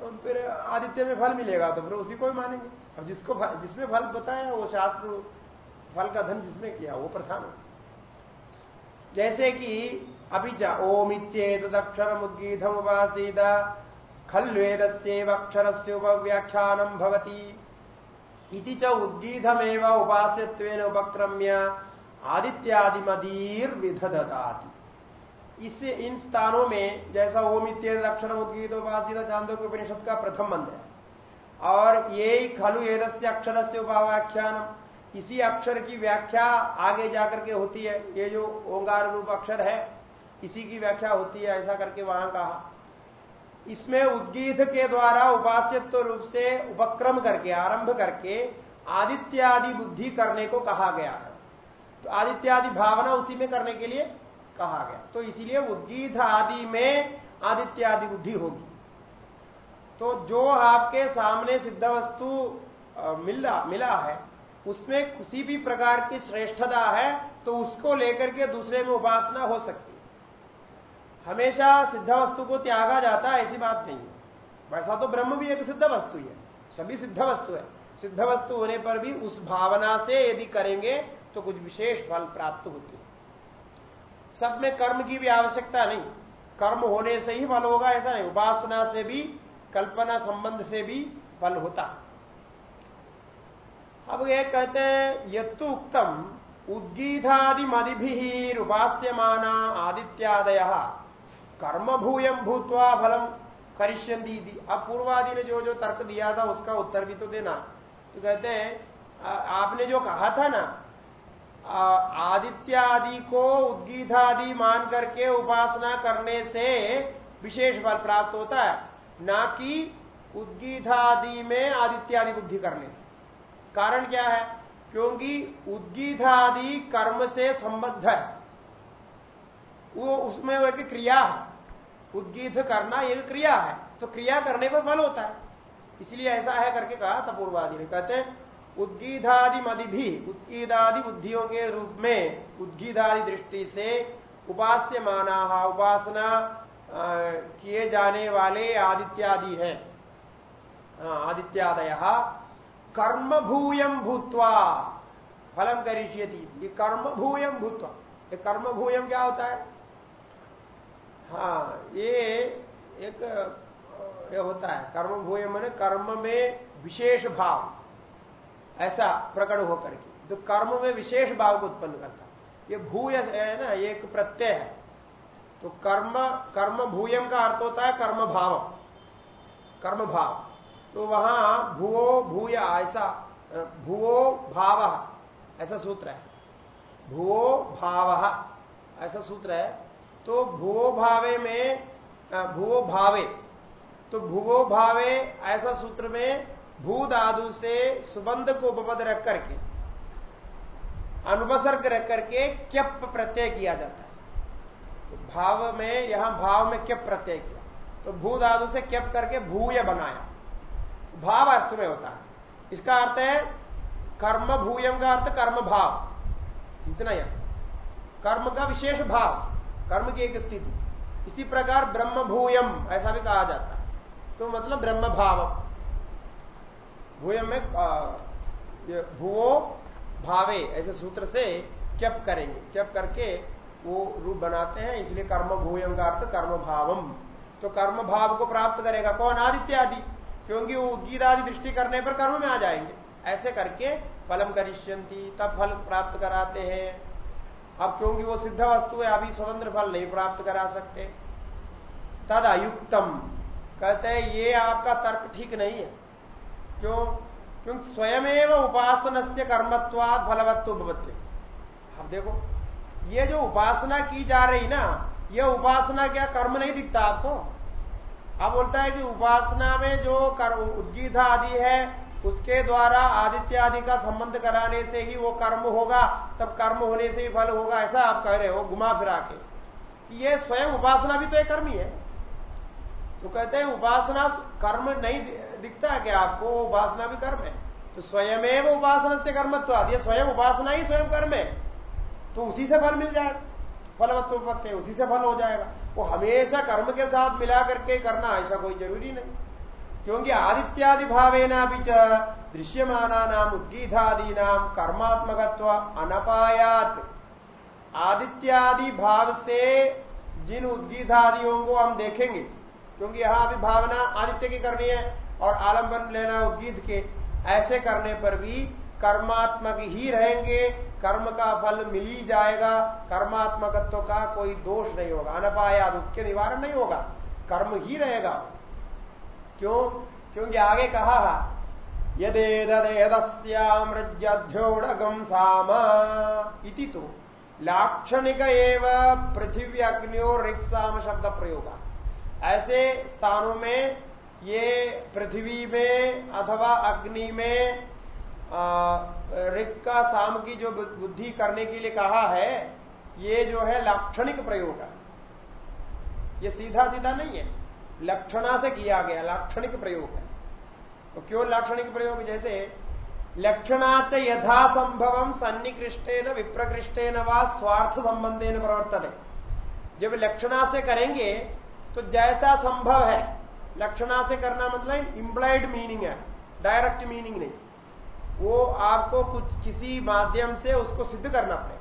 S1: तो फिर आदित्य में फल मिलेगा तो फिर उसी को ही मानेंगे। और जिसको फल, जिसमें फल बताया वो शास्त्र फल का धन जिसमें किया वो प्रधान होता जैसे कि अभिजा ओमित्येतदक्षर मुद्गीतम उपासीत खल्वेद से अक्षर से उपव्याख्यानम भवती च उद्गीतमेव उपास्यत्वेन उपक्रम्य आदित्यादिमदीर विधदताति इससे इन स्थानों में, जैसा ओम इत्यादि अक्षर उद्गीत चांदो के उपनिषद का प्रथम मंत्र है। और ये खलु एदस्य अक्षर से उपाव्याख्यानम। इसी अक्षर की व्याख्या आगे जाकर के होती है। ये जो ओंगार रूप अक्षर है, इसी की व्याख्या होती है, ऐसा करके वहाँ कहा। इसमें उद्गीत के द्वारा उपास्यत्व रूप से उपक्रम करके, आरंभ करके आदित्यादि बुद्धि करने को कहा गया है। तो आदित्यादि भावना उसी में करने के लिए कहा गया। तो इसीलिए उद्गीत आदि में आदित्यादि बुद्धि होगी। तो जो आपके सामने सिद्ध वस्तु मिला मिला है, उसमें किसी भी प्रकार की श्रेष्ठता है तो उसको लेकर के दूसरे में उपासना हो सकती है। हमेशा सिद्ध वस्तु को त्यागा जाता है, ऐसी बात नहीं है। वैसा तो ब्रह्म भी एक सिद्ध वस्तु है। सभी सिद्ध वस्तु है। सिद्ध वस्तु होने पर भी उस भावना से यदि करेंगे तो कुछ विशेष फल प्राप्त होते सब में कर्म की भी आवश्यकता नहीं। कर्म होने से ही फल होगा, ऐसा नहीं। उपासना से भी, कल्पना संबंध से भी फल होता। अब ये कहते हैं, यत्तु उत्तम उद्गीतादि मदिभि उपास्यमाना आदित्यादय। कर्म भूयम भूतवा फलम करिष्यंती अब पूर्वादि ने जो जो तर्क दिया था, उसका उत्तर भी तो देना। तो कहते हैं आपने जो कहा था ना आदित्यादि को उद्गीतादि मान करके उपासना करने से विशेष फल प्राप्त होता है। ना कि उद्गीतादि में आदित्यादि बुद्धि करने से। कारण क्या है? क्योंकि उद्गीतादि कर्म से संबद्ध है। वो उसमें वो एक क्रिया है। उद्गीत करना एक क्रिया है। तो क्रिया करने पर फल होता है। इसलिए ऐसा है करके कहा था पूर्वादि ने। कहते हैं उद्गीतादि मदि भी उद्गीतादि बुद्धियों के रूप में उद्गीतादि दृष्टि से उपास्य माना उपासना किए जाने वाले आदित्यादि है। आदित्यादय। कर्म भूयम भूतवा फलम करिष्यति। ये कर्म भूयम भूतवा। ये कर्म भूयम क्या होता है? हाँ ये एक ये होता है। कर्म भूयम मैंने कर्म में विशेष भाव। ऐसा प्रकट होकर के। तो कर्म में विशेष भाव को उत्पन्न करता ये भूय है ना, ये एक प्रत्यय है। तो कर्म कर्म भूयम का अर्थ होता है कर्म भाव। कर्म भाव। तो वहाँ भूओ भूय ऐसा, भूओ भाव ऐसा सूत्र है। भूओ भाव ऐसा सूत्र है। तो भूवो भावे में भूवो भावे। तो भूवो भावे ऐसा सूत्र में भू धादु से सुबंध को उपपद रख करके, अनुपसर्ग रख करके क्यप प्रत्यय किया जाता है। तो भाव में, यहाँ भाव में क्यप प्रत्यय किया। तो भू धादु से क्यप करके भूय बनाया। भाव अर्थ में होता है। इसका अर्थ है, कर्म भूयम का अर्थ कर्म भाव। इतना ही कर्म का विशेष भाव, कर्म की एक स्थिति। इसी प्रकार ब्रह्म भूयम, ऐसा भी कहा जाता है। तो मतलब ब्रह्म भाव भूयम में भूवो भावे, ऐसे सूत्र से क्यप करेंगे। क्यप करके वो रूप बनाते हैं, इसलिए कर्म भूयम का अर्थ कर्म भावम। तो कर्म भाव को प्राप्त करेगा कौन? आदित्य आदि। क्योंकि वो उद्गीत आदि दृष्टि करने पर कर्म में आ जाएँगे। ऐसे करके फलम करिष्यंती तब फल प्राप्त कराते हैं। अब क्योंकि वो सिद्ध वस्तु है, अभी स्वतंत्र फल नहीं प्राप्त करा सकते। तद अयुक्तम कहते हैं, ये आपका तर्क ठीक नहीं है। क्यों? क्योंकि स्वयं उपासन से कर्मत्वाद फलवत्व भवत्य अब देखो, ये जो उपासना की जा रही ना, ये उपासना क्या कर्म नहीं दिखता आपको? अब बोलता है कि उपासना में जो उद्गीता आदि है, उसके द्वारा आदित्य आदि का संबंध कराने से ही वो कर्म होगा, तब कर्म होने से ही फल होगा, ऐसा आप कह रहे हो, घुमा फिरा के। ये स्वयं उपासना भी तो एक कर्म ही है। तो कहते हैं उपासना कर्म नहीं दिखता है क्या आपको, उपासना भी कर्म है। तो स्वयं उपासना से कर्मत्व ये स्वयं उपासना ही स्वयं कर्म है। तो उसी से फल मिल जाएगा, फलवत्व पत्ते उसी से फल हो जाएगा। वो हमेशा कर्म के साथ मिला करके करना ऐसा कोई ज़रूरी नहीं। क्योंकि आदित्यादि भावेना भी दृश्यमाना नाम, उद्गीतादि नाम, कर्मात्मकत्व अनपायात। आदित्यादि भाव से जिन उद्गीतादियों को हम देखेंगे क्योंकि यहाँ अभी भावना आदित्य की करनी है और आलंबन लेना उद्गीत के। ऐसे करने पर भी कर्मात्मक ही रहेंगे, कर्म का फल मिल ही जाएगा। कर्मात्मकत्व का कोई दोष नहीं होगा, अनपायाद, उसके निवारण नहीं होगा। कर्म ही रहेगा। क्यों? क्योंकि आगे कहा यदेदस्यामृज्योड़गम सामा। इति तो। लाक्षणिक एवं पृथ्वी अग्नियों रिक्साम शब्द प्रयोग। ऐसे स्थानों में ये पृथ्वी में अथवा अग्नि में ऋग का साम की जो बुद्धि करने के लिए कहा है, ये जो है लाक्षणिक प्रयोग है। ये सीधा सीधा नहीं है। लक्षणा से किया गया, लाक्षणिक प्रयोग है। तो क्यों लाक्षणिक प्रयोग? जैसे लक्षणाच यथासंभव सन्निकृष्टेन विप्रकृष्टेन व स्वार्थ संबंधेन प्रवर्तन जब लक्षणा से करेंगे तो जैसा संभव है। लक्षणा से करना मतलब इंप्लाइड मीनिंग है डायरेक्ट मीनिंग नहीं। वो आपको कुछ किसी माध्यम से उसको सिद्ध करना पड़ेगा।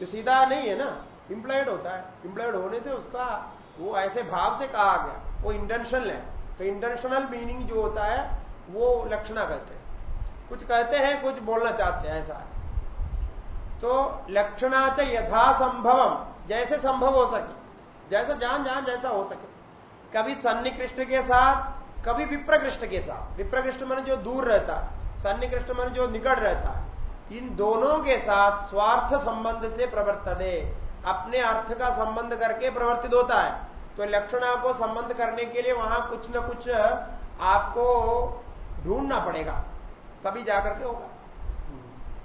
S1: जो सीधा नहीं है ना इंप्लाइड होता है। इंप्लाइड होने से उसका, वो ऐसे भाव से कहा गया, वो इंटेंशनल है। तो इंटेंशनल मीनिंग जो होता है, वो लक्षणा कहते हैं। कुछ कहते हैं, कुछ बोलना चाहते हैं, ऐसा है। तो लक्षणाच यथासंभवम जैसे संभव हो सके, जैसा जान जान जैसा हो सके। कभी सन्निकृष्ट के साथ, कभी विप्रकृष्ट के साथ। विप्रकृष्ट मन जो दूर रहता है सन्निकृष्ट मन जो निकट रहता। है इन दोनों के साथ स्वार्थ संबंध से प्रवर्तने अपने अर्थ का संबंध करके प्रवर्तित होता है। तो लक्षणा को संबंध करने के लिए वहाँ कुछ न कुछ आपको ढूंढना पड़ेगा। तभी जाकर के होगा।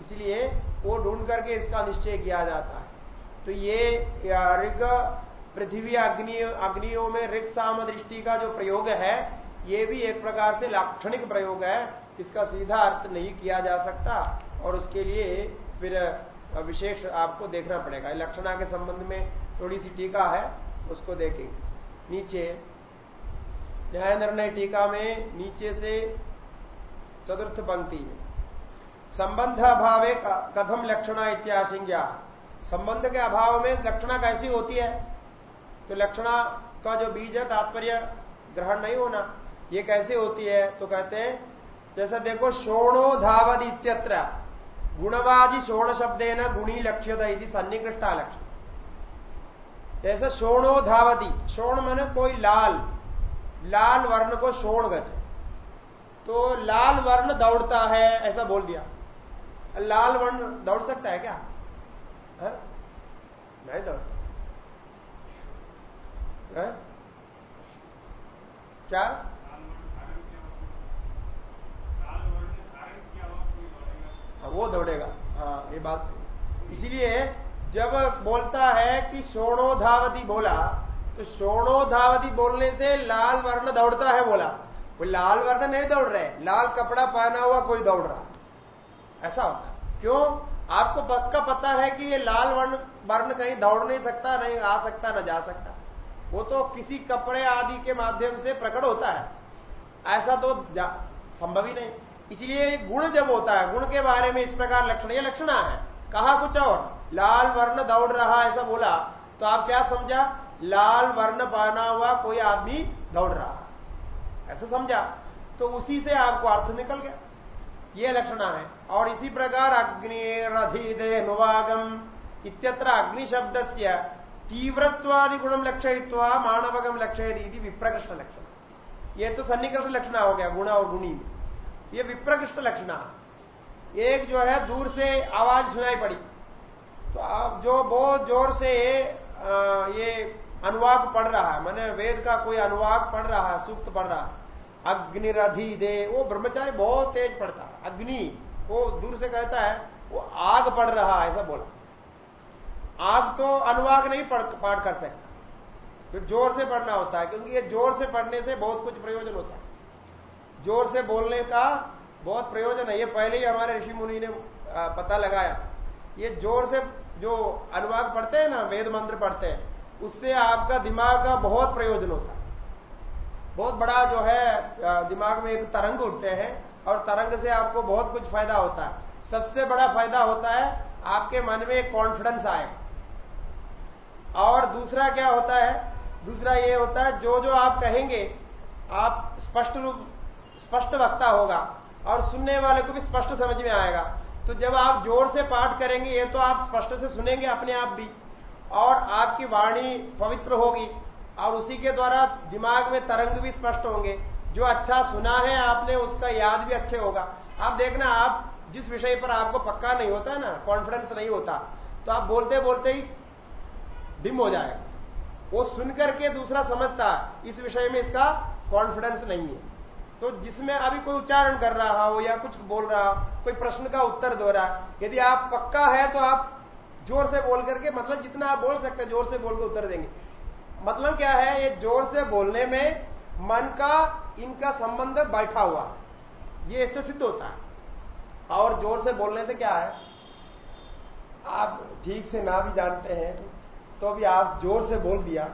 S1: इसलिए वो ढूंढ करके इसका निश्चय किया जाता है। तो ये ऋग पृथ्वी अग्नि, अग्नियों में ऋग साम दृष्टि का जो प्रयोग है, ये भी एक प्रकार से लाक्षणिक प्रयोग है। इसका सीधा अर्थ नहीं किया जा सकता और उसके लिए फिर विशेष आपको देखना पड़ेगा। लक्षणा के संबंध में थोड़ी सी टीका है, उसको देखेंगे। नीचे, न्याय निर्णय टीका में नीचे से चतुर्थ पंक्ति में संबंध अभाव कथम लक्षणा इत्याशंज्ञा। संबंध के अभाव में लक्षणा कैसी होती है? तो लक्षणा का जो बीज है, तात्पर्य ग्रहण नहीं होना, ये कैसे होती है? तो कहते हैं, जैसा देखो, शोणो धावद इत्यत्र, गुणवादी शोण शब्द है ना गुणी लक्ष्यता यदि सन्निकृष्टा लक्ष्य जैसे शोणो धावती, शोण मैंने कोई लाल लाल वर्ण को शोण कहते तो लाल वर्ण दौड़ता है, ऐसा बोल दिया। लाल वर्ण दौड़ सकता है क्या? नहीं दौड़ता है? क्या? हाँ, वो दौड़ेगा। हाँ ये बात। इसीलिए जब बोलता है कि सोणो धावती बोला तो सोणो धावती बोलने से लाल वर्ण दौड़ता है बोला। वो लाल वर्ण नहीं दौड़ रहे लाल कपड़ा पहना हुआ कोई दौड़ रहा। ऐसा होता क्यों? आपको पक्का पता है कि ये लाल वर्ण वर्ण कहीं दौड़ नहीं सकता, नहीं आ सकता, न जा सकता। वो तो किसी कपड़े आदि के माध्यम से प्रकट होता है। ऐसा तो संभव ही नहीं। इसलिए गुण जब होता है, गुण के बारे में इस प्रकार लक्षण, ये लक्षणा है। कहा कुछ और? लाल वर्ण दौड़ रहा, ऐसा बोला तो आप क्या समझा? लाल वर्ण पहना हुआ कोई आदमी दौड़ रहा। ऐसा समझा। तो उसी से आपको अर्थ निकल गया। ये लक्षणा है। और इसी प्रकार अग्नि दे नुवागम इत्यत्र अग्नि शब्द से तीव्रत्वादि गुणम लक्षयित्वा मानवगम लक्षय विप्रकृष्ण लक्षण। ये तो सन्निकृष्ण लक्षण हो गया, गुणा और गुणी में। ये विप्रकृष्ट लक्षण। एक जो है, दूर से आवाज़ सुनाई पड़ी। तो आप जो बहुत ज़ोर से ये अनुवाद पढ़ रहा है, मैंने वेद का कोई अनुवाद पढ़ रहा है, सूक्त पढ़ रहा है अग्निरधि दे वो ब्रह्मचारी बहुत तेज पढ़ता अग्नि वो दूर से कहता है, वो आग पढ़ रहा है, ऐसा बोला। आग तो अनुवाद नहीं पाठ कर सकता फिर ज़ोर से पढ़ना होता है, क्योंकि ये ज़ोर से पढ़ने से बहुत कुछ प्रयोजन होता है। ज़ोर से बोलने का बहुत प्रयोजन है। ये पहले ही हमारे ऋषि मुनि ने पता लगाया ये ज़ोर से जो अनुवाद पढ़ते हैं ना, वेद मंत्र पढ़ते हैं, उससे आपका दिमाग का बहुत प्रयोजन होता है। बहुत बड़ा जो है दिमाग में एक तरंग उठते हैं और तरंग से आपको बहुत कुछ फ़ायदा होता है। सबसे बड़ा फ़ायदा होता है, आपके मन में कॉन्फिडेंस आए। और दूसरा क्या होता है? दूसरा ये होता है जो जो आप कहेंगे, आप स्पष्ट रूप, स्पष्ट वक्ता होगा और सुनने वाले को भी स्पष्ट समझ में आएगा। तो जब आप ज़ोर से पाठ करेंगे, ये तो आप स्पष्ट से सुनेंगे अपने आप भी। और आपकी वाणी पवित्र होगी और उसी के द्वारा दिमाग में तरंग भी स्पष्ट होंगे। जो अच्छा सुना है आपने, उसका याद भी अच्छे होगा। आप देखना, आप जिस विषय पर आपको पक्का नहीं होता ना कॉन्फिडेंस नहीं होता तो आप बोलते बोलते ही डिम हो जाएगा वो सुनकर के दूसरा समझता, इस विषय में इसका कॉन्फिडेंस नहीं है। तो जिसमें अभी कोई उच्चारण कर रहा हो या कुछ बोल रहा हो, कोई प्रश्न का उत्तर दो रहा, यदि आप पक्का है तो आप ज़ोर से बोल करके मतलब जितना आप बोल सकते ज़ोर से बोल के उत्तर देंगे। मतलब क्या है, ये ज़ोर से बोलने में मन का इनका संबंध बैठा हुआ ये ऐसे सिद्ध होता है। और ज़ोर से बोलने से क्या है? आप ठीक से ना भी जानते हैं तो अभी आप ज़ोर से बोल दिया।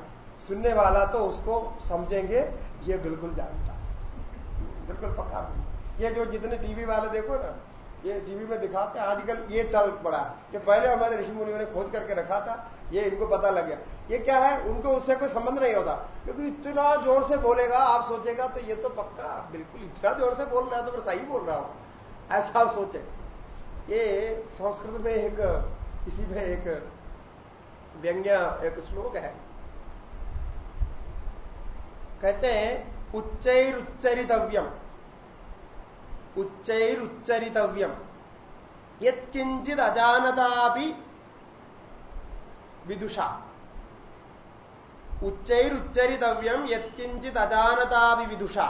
S1: सुनने वाला तो उसको समझेंगे, ये बिल्कुल जानता बिल्कुल पक्का। ये जो जितने टीवी वाले देखो ना ये टीवी में दिखाते हैं आजकल ये चल पड़ा कि पहले हमारे ऋषि मुनियों ने खोज करके रखा था, ये इनको पता लग गया। ये क्या है? उनको उससे कोई संबंध नहीं होता। क्योंकि इतना ज़ोर से बोलेगा, आप सोचेगा तो ये तो पक्का, बिल्कुल इतना ज़ोर से बोल रहा है तो फिर सही बोल रहा हूँ। ऐसा आप सोचे। ये संस्कृत में एक, इसी में एक व्यंग्य, एक श्लोक है। कहते हैं, उच्चैरुच्चरितव्यम। उच्चैरुच्चरितव्यम। यत्किंचित अजानता भी विदुषा। उच्चैरुच्चरितव्यम यत्किंचित अजानता भी विदुषा।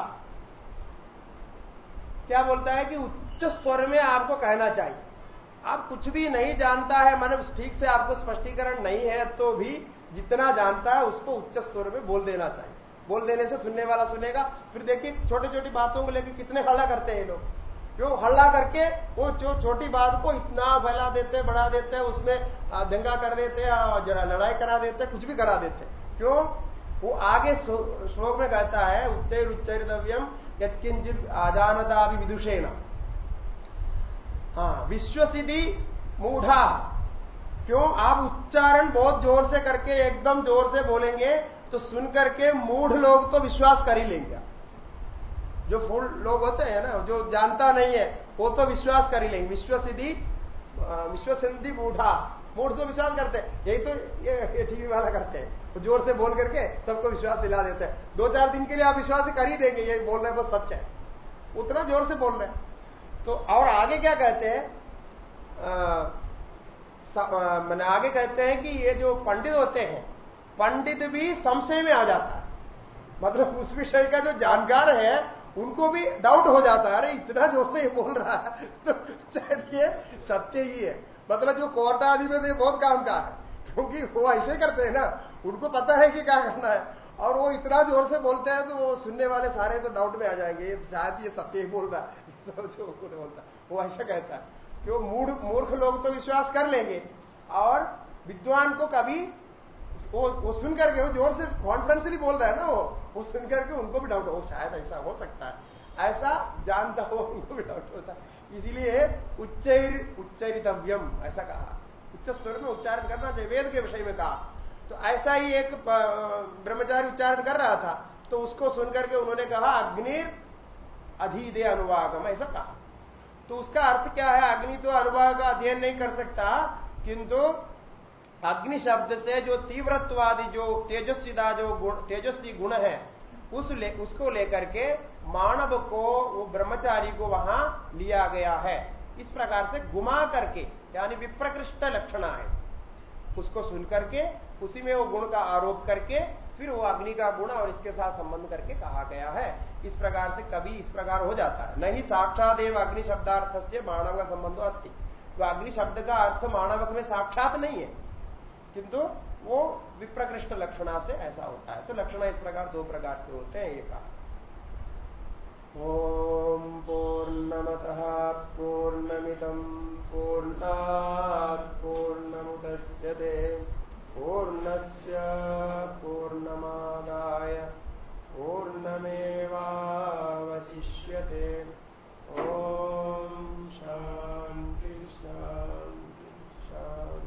S1: क्या बोलता है कि उच्च स्वर में आपको कहना चाहिए। आप कुछ भी नहीं जानता है मैंने ठीक से आपको स्पष्टीकरण नहीं है तो भी जितना जानता है उसको उच्च स्वर में बोल देना चाहिए। बोल देने से सुनने वाला सुनेगा। फिर देखिए छोटी छोटी बातों को लेकर कितने हल्ला करते हैं लोग। क्यों? हल्ला करके वो जो छोटी बात को इतना फैला देते, बढ़ा देते हैं उसमें दंगा कर देते जरा लड़ाई करा देते, कुछ भी करा देते। क्यों? वो आगे श्लोक में कहता है उच्चर उच्चरितव्यम यत्किंचित आजानता भी विदुषेण। हाँ विश्वसिद्धि मूढ़ा। क्यों? आप उच्चारण बहुत ज़ोर से करके, एकदम ज़ोर से बोलेंगे तो सुनकर के मूढ़ लोग तो विश्वास कर ही लेंगे। जो फूल लोग होते हैं ना जो जानता नहीं है वो तो विश्वास कर ही लेंगे। विश्व सिद्धि विश्व सिद्धि मूढ़ा मूढ़ तो विश्वास करते हैं। यही तो ये, टीवी वाला करते हैं। तो ज़ोर से बोल करके सबको विश्वास दिला देते हैं। दो चार दिन के लिए आप विश्वास कर ही देंगे ये बोल रहे बस सच है। उतना ज़ोर से बोल रहे हैं। तो और आगे क्या कहते हैं? मैंने आगे कहते हैं कि ये जो पंडित होते हैं पंडित भी संशय में आ जाता है। मतलब उस विषय का जो जानकार है, उनको भी डाउट हो जाता है। अरे, इतना ज़ोर से बोल रहा है तो शायद ये सत्य ही है। मतलब जो कोर्ट आदि में बहुत काम का है, क्योंकि वो ऐसे करते हैं ना, उनको पता है कि क्या करना है। और वो इतना ज़ोर से बोलते हैं तो वो सुनने वाले सारे तो डाउट में आ जाएँगे। शायद ये सत्य ही बोल रहा है। जो बोलता। वो ऐसा कहता है। कि वो मूर्ख लोग तो विश्वास कर लेंगे। और विद्वान को कभी वो वो सुन करके वो ज़ोर से कॉन्फिडेंसली बोल रहा है ना वो। वो सुन करके उनको भी डाउट हो, शायद ऐसा हो सकता है। ऐसा जानता हो, उनको भी डाउट होता है। इसीलिए उच्चर, उच्चरितव्यम, ऐसा कहा। उच्च स्वर में उच्चारण करना चाहिए, वेद के विषय में कहा। तो ऐसा ही एक ब्रह्मचारी उच्चारण कर रहा था। तो उसको सुनकर के उन्होंने कहा, अग्निर अधीदे अनुवागम, ऐसा कहा। तो उसका अर्थ क्या है? अग्नि तो अनुवाग का अध्ययन नहीं कर सकता, किंतु अग्नि शब्द से जो तीव्रत्वादि जो तेजस्वीदा जो गुण तेजस्वी गुण है उस ले, उसको लेकर के मानव को वो ब्रह्मचारी को वहाँ लिया गया है। इस प्रकार से घुमा करके यानी विप्रकृष्ट लक्षण है उसको सुन करके उसी में वो गुण का आरोप करके फिर वो अग्नि का गुण और इसके साथ संबंध करके कहा गया है। इस प्रकार से कभी इस प्रकार हो जाता है। नहीं साक्षात एवं अग्नि शब्दार्थ से मानव का संबंध अस्थि तो अग्नि शब्द का अर्थ मानव में साक्षात नहीं है। किंतु वो विप्रकृष्ट लक्षणा से ऐसा होता है। तो लक्षण इस प्रकार, दो प्रकार के होते हैं ये कहा ओम पूर्णमत पूर्णमित पूर्णा पूर्णस्य पूर्णमादाय पूर्णमेवावशिष्यते। ओम शांति शांति शांति